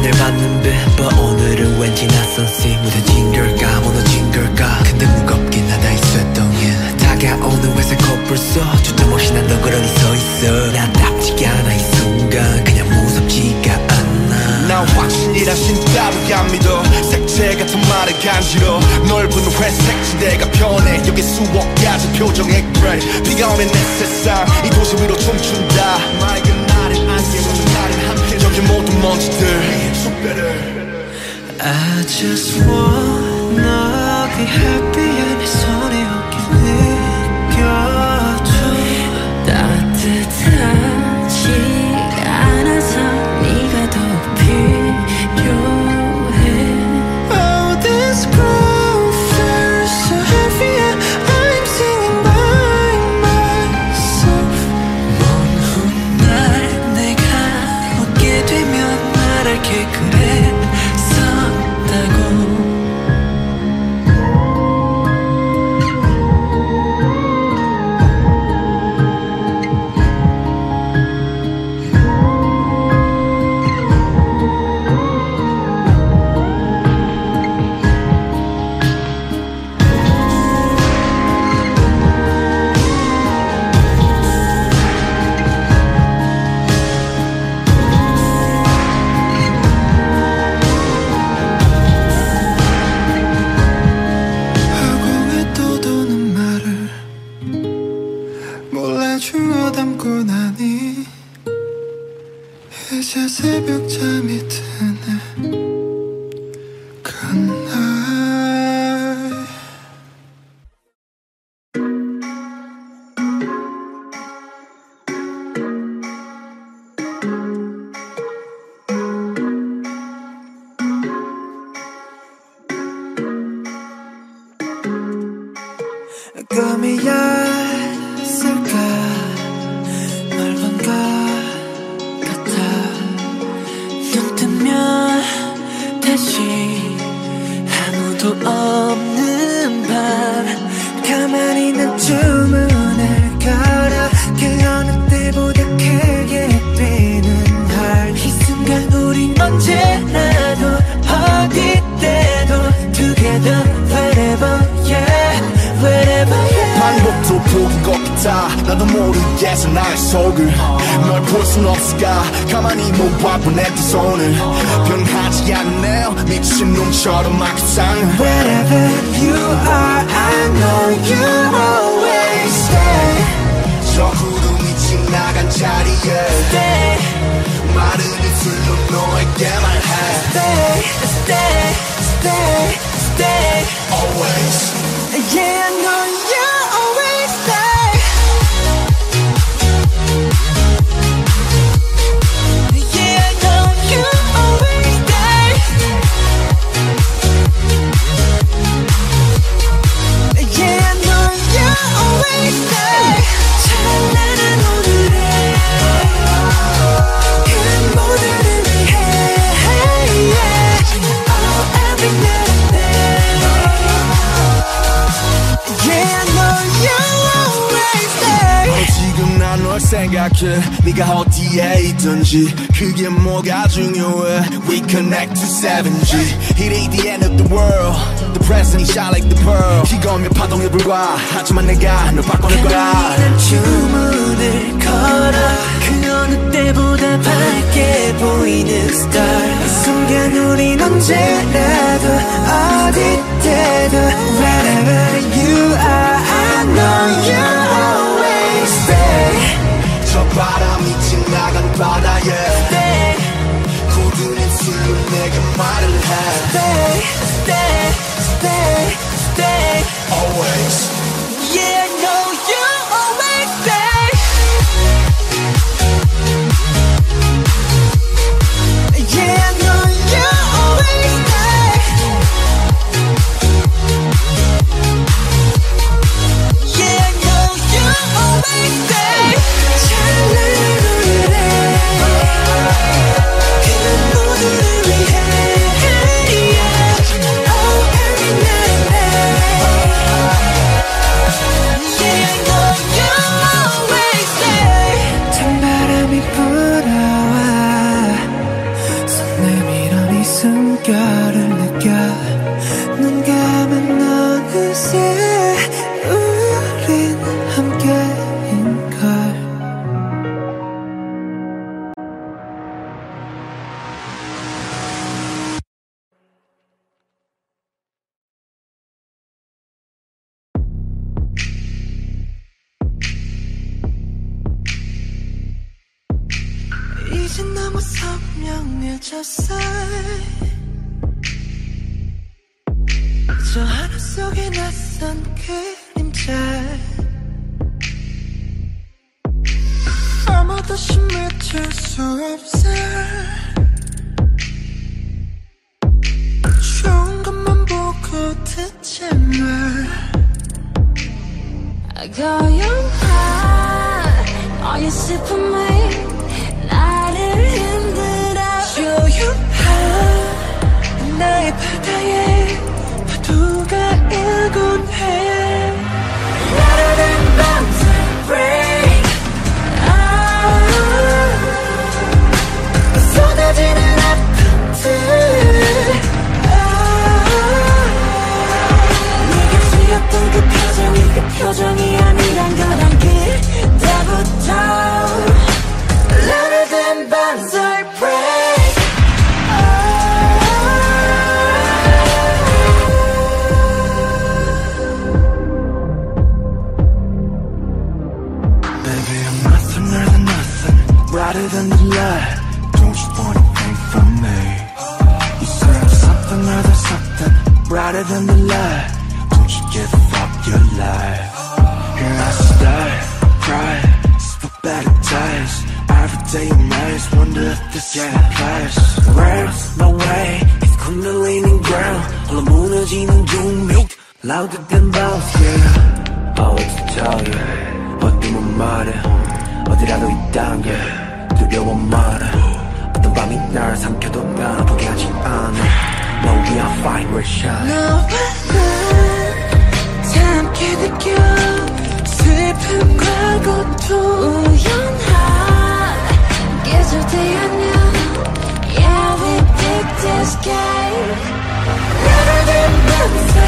늘 맞는데 But 오늘은 왠지 낯선 씨 무뎌진 걸까 무너진 걸까 근데 무겁긴 하다 이 쇳덩인 다가오는 회색 코뿔소 초점 없이 난 덩그러니 서있어. 나답지가 않아 이 순간. 난 확신이란 신 따위 안 믿어 색채 같은 말은 간지러워. 넓은 회색 지대가 편해. 여기 수억 가지 표정의 grey 비가 오면 내 세상 이 도시 위로 춤춘다. 맑은 날은 안개를 날엔 함께 여기 모든 먼지들. I just wanna be happy and it's only 운명의 젖살 저 하늘 속에 낯선 그림자 아무도 심해줄 수 없어 좋은 것만 보고 듣지 마 I got you high Are you sipping? 나의 바다에 파도가 일곤 해. Rather than bounce and break. ah, 쏟아지는 아픔들 아, 네가 지었던 그 표정이 그 표정이 아니란 걸 die you give up your life? Here I stay, cry For better times. Every day amazed Wonder if this yeah. is my my way. It's kundalini ground. 홀로 무너지는 중력 Louder than loud? yeah. I want to tell you 어디면 the 어디라도 있단 게 두려워 말해 어떤 밤이 날 삼켜도 난 아프게 않아 멀리 I find where shine 너와 나 함께 느껴 슬픔과 고통 우연한 계절대 안녕 Yeah we picked this game Never been done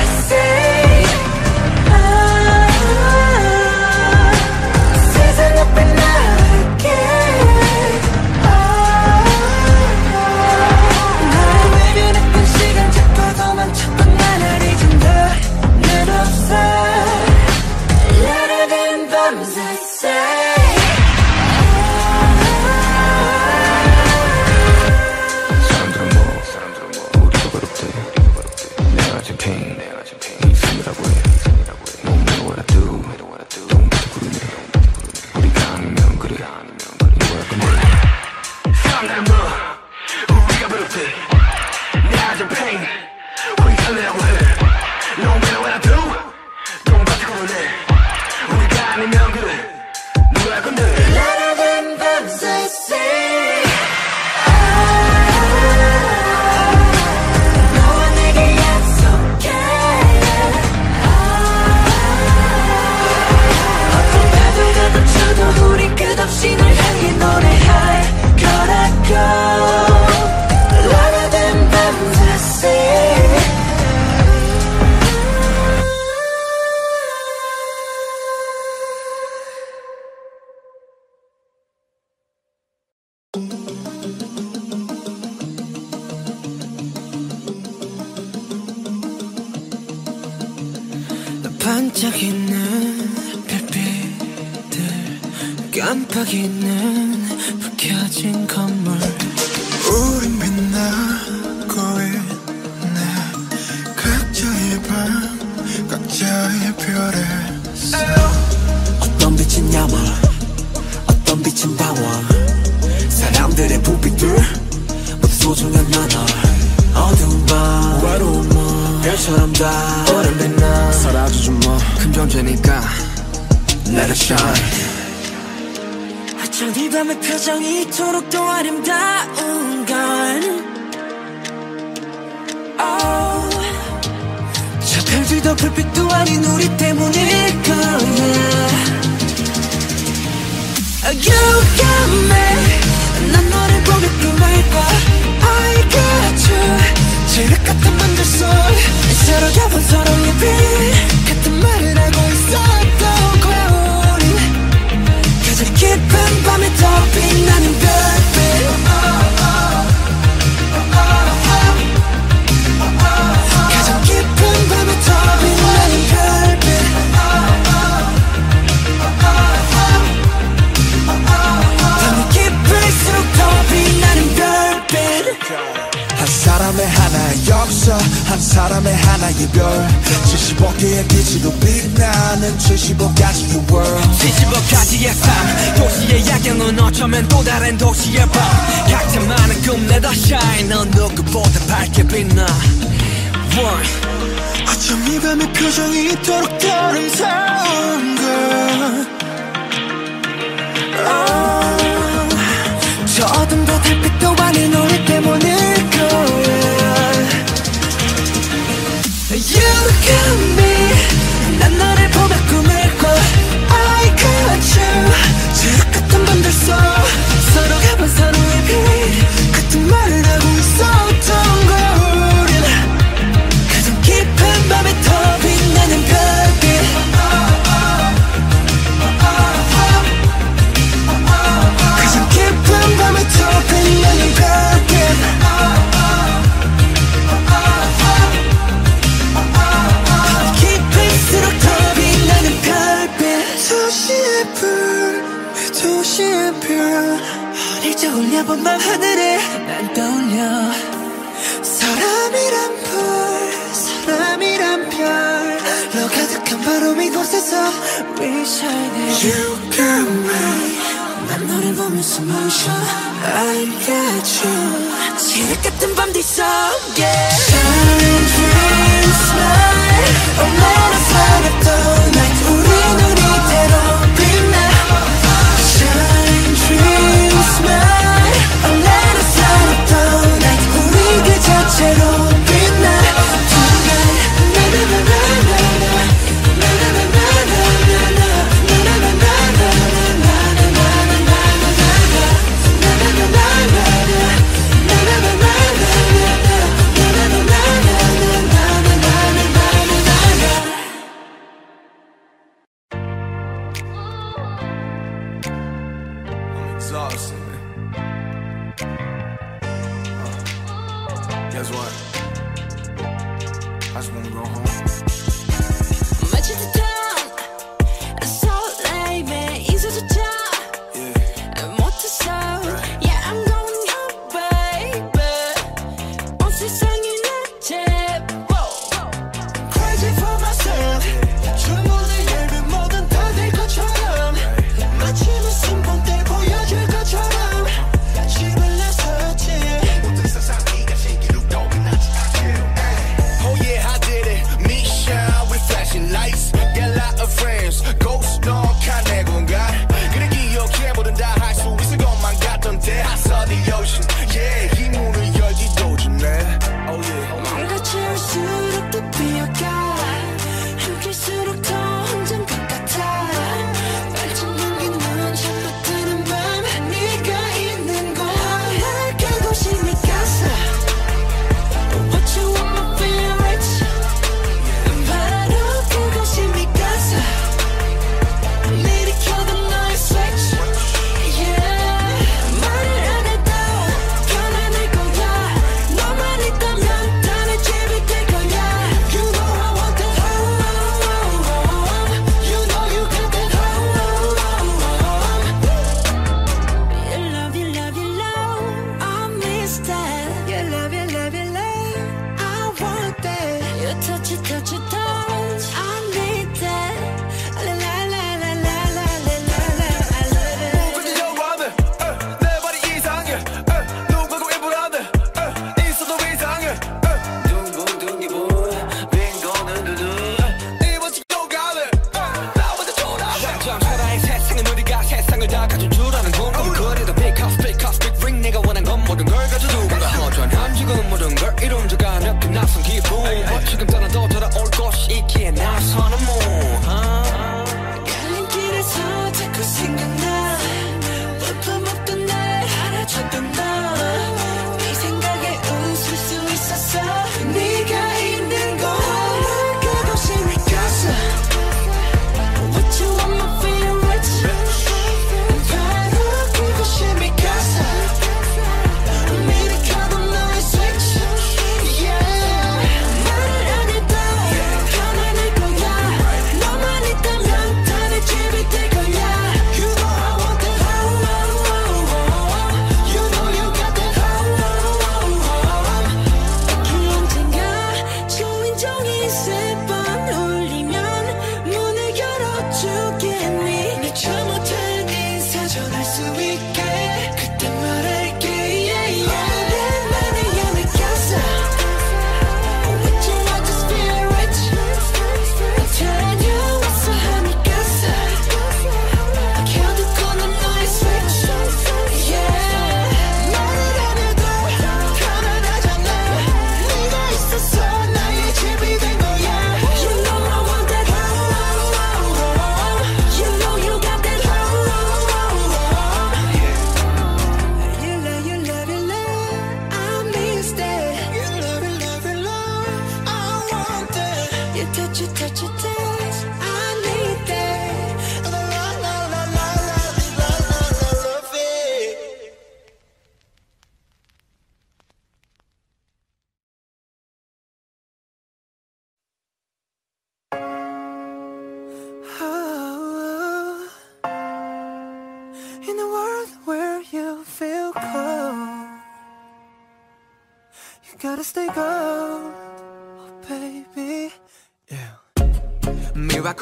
that's the world. 시집어까지의 삶 도시의 야경은 어쩌면 또 다른 도시의 밤. 각자 많은 꿈 let us shine. 넌 누구보다 밝게 빛나. One. 어쩜 이 밤의 표정이 이토록 아름다운 걸 oh. 어둠도 달빛도 아닌 우리 때문일 거야. You can be 바라본 밤 하늘에 난 떠올려. 사람이란 불 사람이란 별로 가득한 바람 이곳에서 We shining You got me. 난 너를 보면서 멈춰 I got you. 지옥 같은 밤 뒤속 yeah Shining dreams night 얼마나 살았던 채로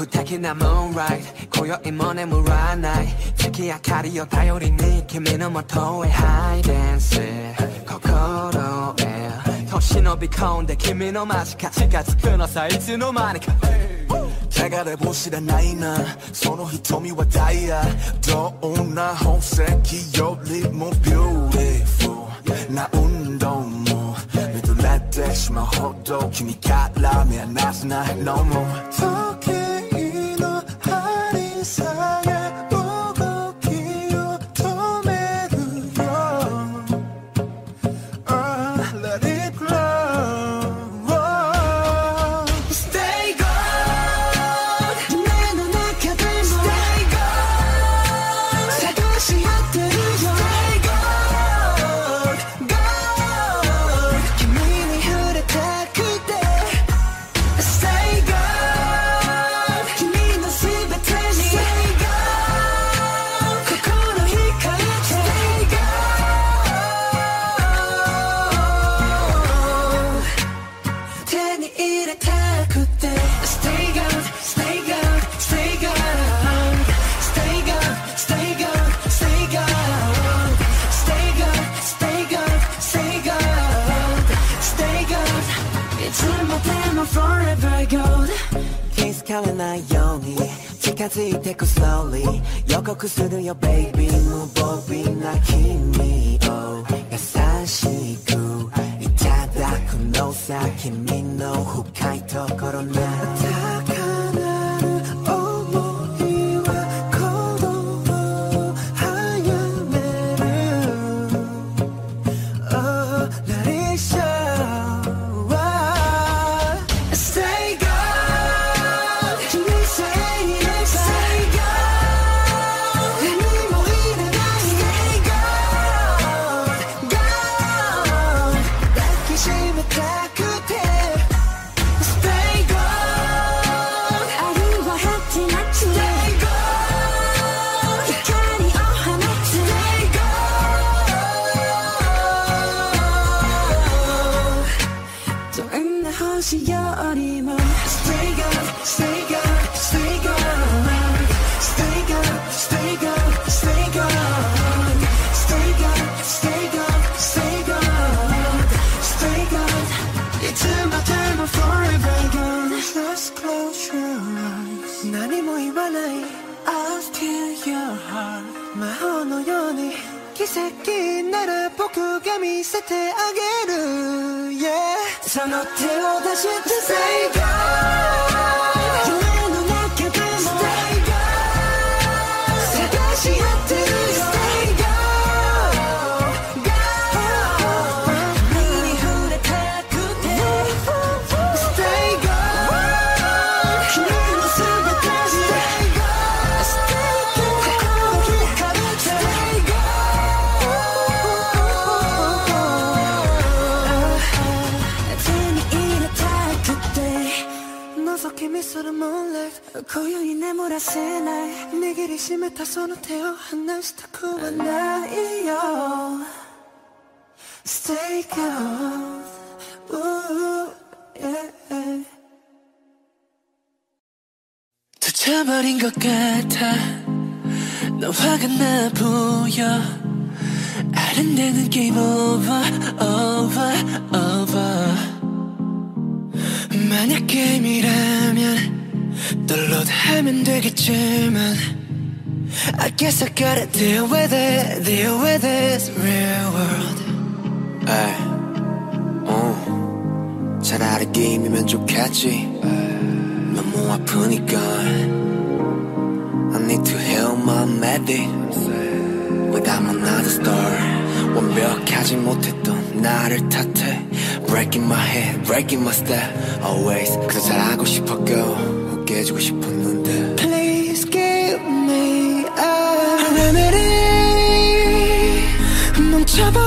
부탁해 I'm alright 고요히 머네 물안 나이 특히야 카리어 다요리 느낌이 너무 더해 하이 댄스 코코로에 신호비 가운데 김이 너 맛이 같이 같이 끊어서 일지 마니카. 많으니까 제가 해보시란 나이나 선호 히토미와 다이아 더운나 홍색이 열리 모 beautiful 나 운동 뭐 매도 라텍스 마 호도君から目離すな No more 사랑해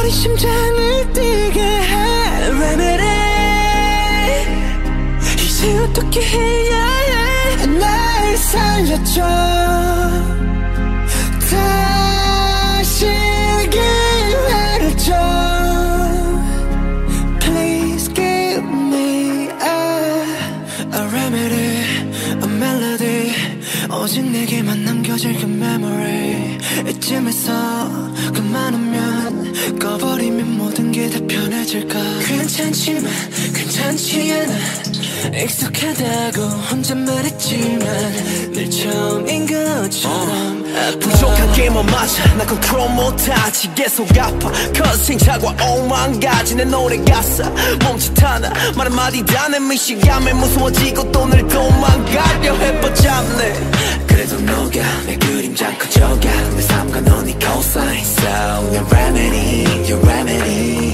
너의 심장을 뛰게 해. Remedy 이제 어떻게 해야 해 날 살려줘. 다시 기회를 줘. Please give me a, a remedy A melody. 오직 내게만 남겨질 그 memory. 이쯤에서 그 많은 편해질까? 괜찮지만 괜찮지 않아. 익숙하다고 혼자 말했지만 늘 처음인 것처럼 부족한 게만 맞아. 나 컨트롤 못하지. 계속 아파. 자과 오만가지. 내 노래 가사 멈칫 하나. 말 한마디 다내 미시감에 무서워지고 또 늘 도망가려 해뻗잡네. 그래도 너가 내 그림자 커져가. 내 삶과 너네 cosign. So your remedy, your remedy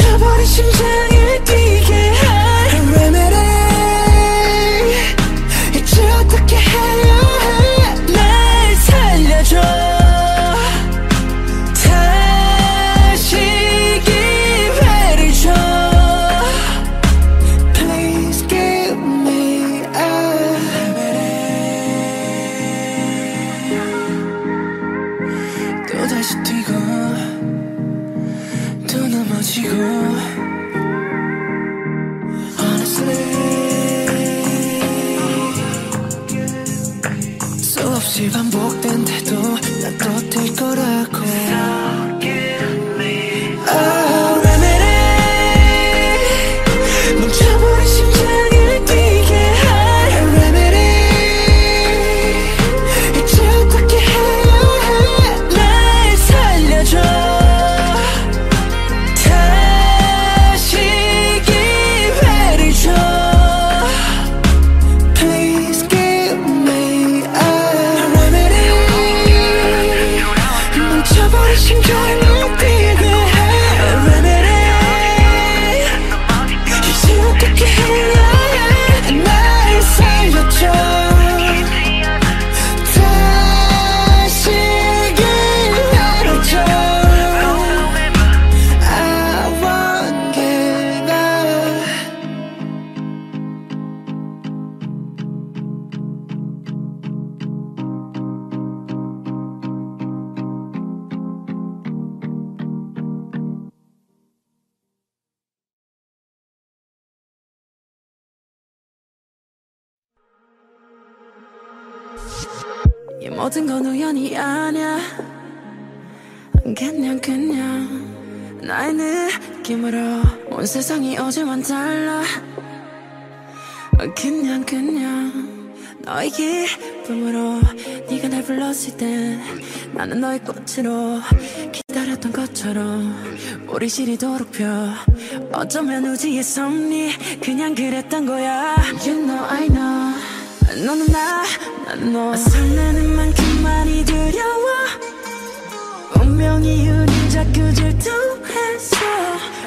멈춰버린 심장을 뛰게 할 remedy. 이제 어떻게 해야 세상이 어제와는 달라. 그냥 그냥 너의 기쁨으로 네가 날 불렀을 때 나는 너의 꽃으로 기다렸던 것처럼 우리 시리도록 펴. 어쩌면 우지의 섭리 그냥 그랬던 거야. You know I know. 너는 나, 난 너. 설레는 만큼 많이 두려워. 운명이 우릴 자꾸 질투해서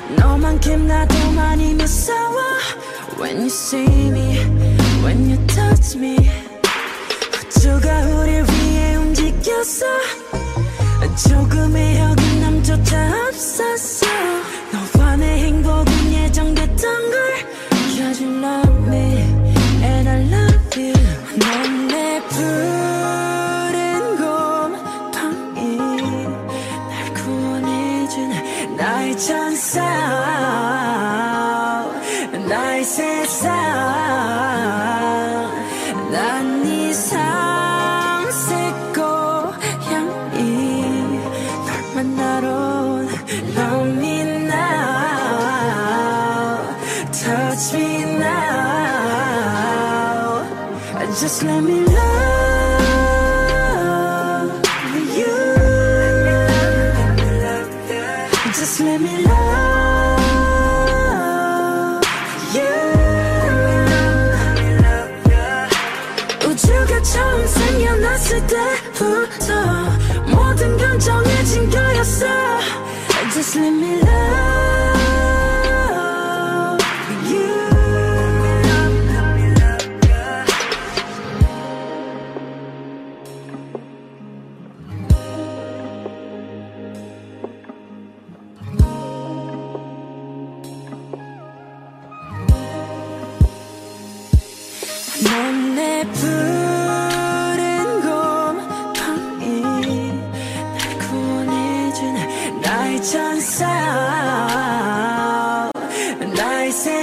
너만큼 나도 많이 무서워. When you see me, when you touch me, 우주가 우릴 위해 움직였어. 조금의 어긋남조차 없었어. 나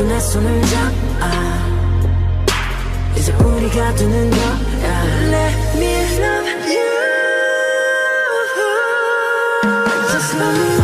자꾸 내 손을 잡아 이제 우리가 되는 거야 Let me love you Just love me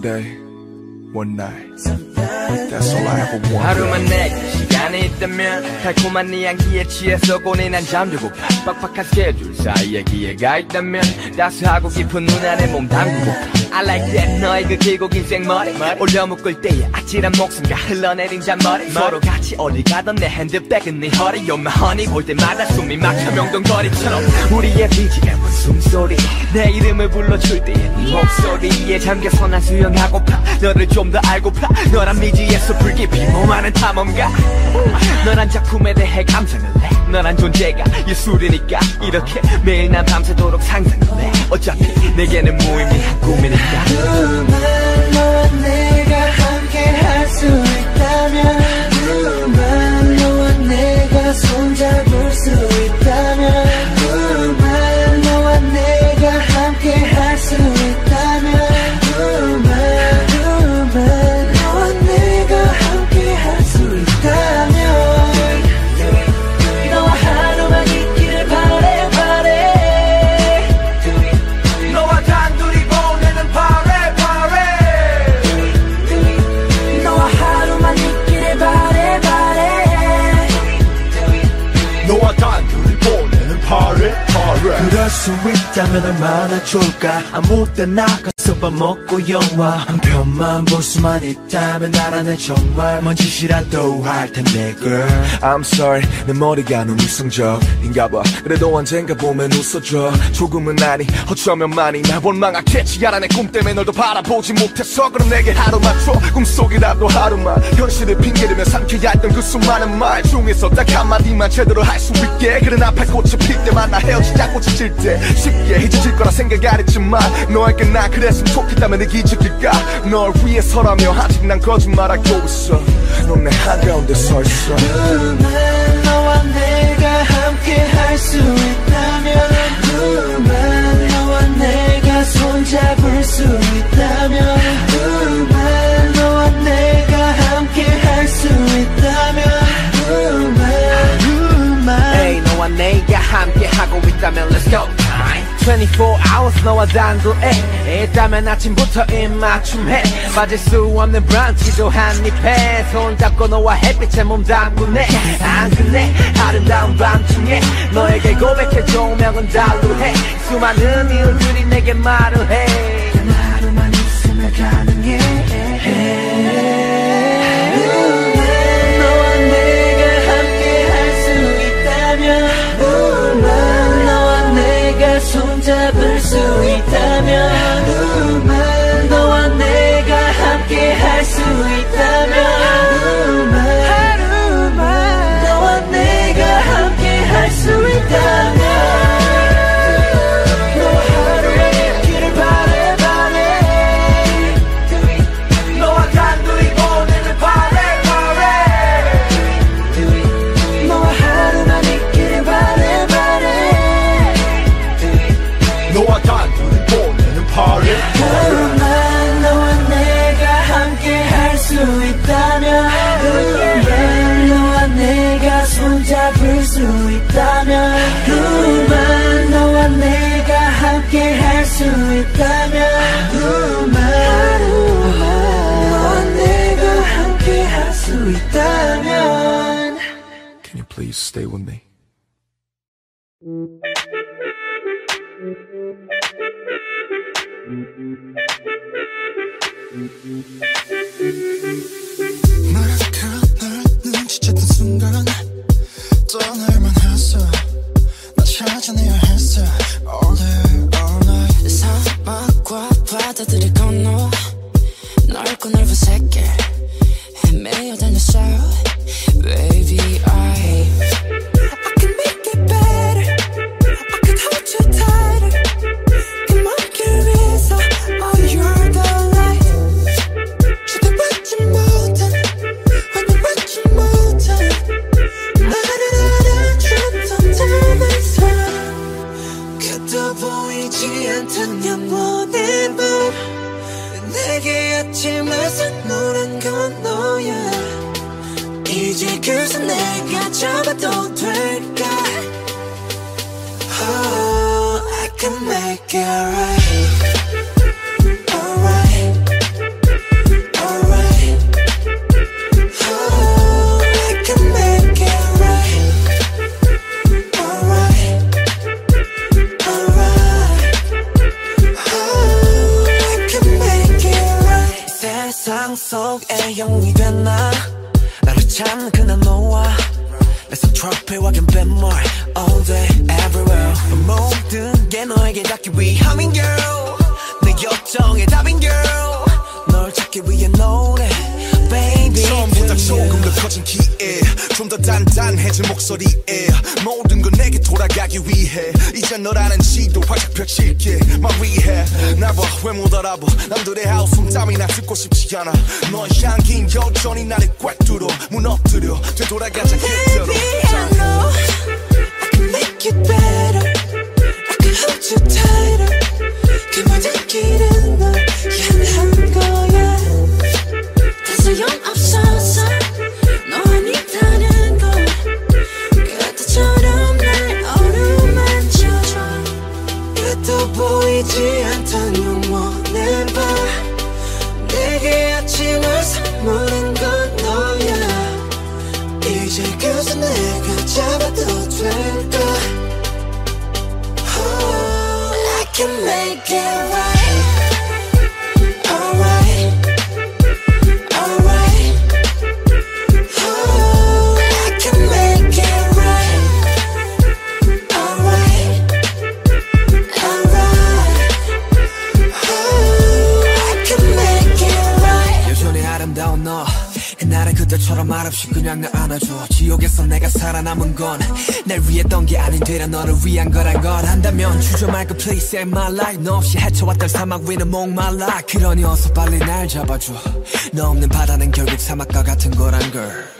one day, one night. 달콤한 네 향기에 취해서 고뇌 난 잠들고 빡빡한 스케줄 사이에 기회가 있다면 따스하고 깊은 눈 안에 몸 담그고 I like that 너의 그 길고 긴 생머리 올려 묶을 때의 아찔한 목숨과 흘러내린 잔머리 서로 같이 어디 가던 내 핸드백은 네 허리 You're my honey 볼 때마다 숨이 막혀 명동거리처럼 우리의 BGM은 숨소리. 내 이름을 불러줄 때의 네 목소리에 잠겨서 난 수영하고파. 너를 좀 더 알고파. 너란 미지에서 불깊이 몸하는 탐험가. 너란 작품 에 대해 감상을 해 너란 존재가 예술이니까 이렇게 매일 난 밤새도록 상상을 해 어차피 내게는 무의미한 꿈이니까. 누만 너와 내가 함께 할 수 있다면 파래. 그럴 수 있다면 얼마나 좋을까? 아무 때나 가서 밥 먹고 영화 한 편만 볼 수만 있다면 나라는 정말 먼 짓이라도 할 텐데 girl. I'm sorry 내 머리가 너무 이성적인가 봐. 그래도 언젠가 보면 웃어줘. 조금은 아니 어쩌면 많이 날 원망하겠지. 알아 내 꿈 때문에 널 더 바라보지 못해서 그럼 내게 하루만 줘 꿈속이라도 하루만. 현실을 핑계대며 삼켜야 했던 그 수많은 말 중에서 딱 한마디만 제대로 할 수 있게. 그래 나팔 꽃이 필 때만 나 헤어지자 꽃이 질때 쉽게 잊어질 거라 생각 안 했지만 너에게 난 그랬으면 좋겠다면 내 기적일까? 널 위해서라며 아직 난 거짓말하고 있어. 넌 내 한가운데 서 있어. 누만 너와 내가 함께 할 수 있다면 누만 너와 내가 손잡을 수 있다면 누만 너와 내가 함께 할 수 있다면 누만 누만 Hey 너와 내가 함께 하고 있다면 Let's go 24 hours 너와 단둘에 있다면 아침부터 입맞춤해. 빠질 수 없는 브런치도 한입해. 손잡고 너와 햇빛에 몸 담그네. 안 끝내 아름다운 밤중에 너에게 고백해 조명은 달루해. 수많은 이유들이 내게 말을 해. 하루만 있으면 가능해 잡을 수 있다면 우만 너와 내가 함께 할 수 있다면 우만 하루만 너와 내가 함께 할 수 있다면 please stay with me? 널 눈치챘던 순간 떠날만 했어 나 찾아내야 했어 All day all night 사막과 바다들을 건너 넓고 넓은 새길 헤매어 다녔어 Baby I I save my life 너 없이 헤쳐왔던 사막 위는 목말라. 그러니 어서 빨리 날 잡아줘. 너 없는 바다는 결국 사막과 같은 거란 걸.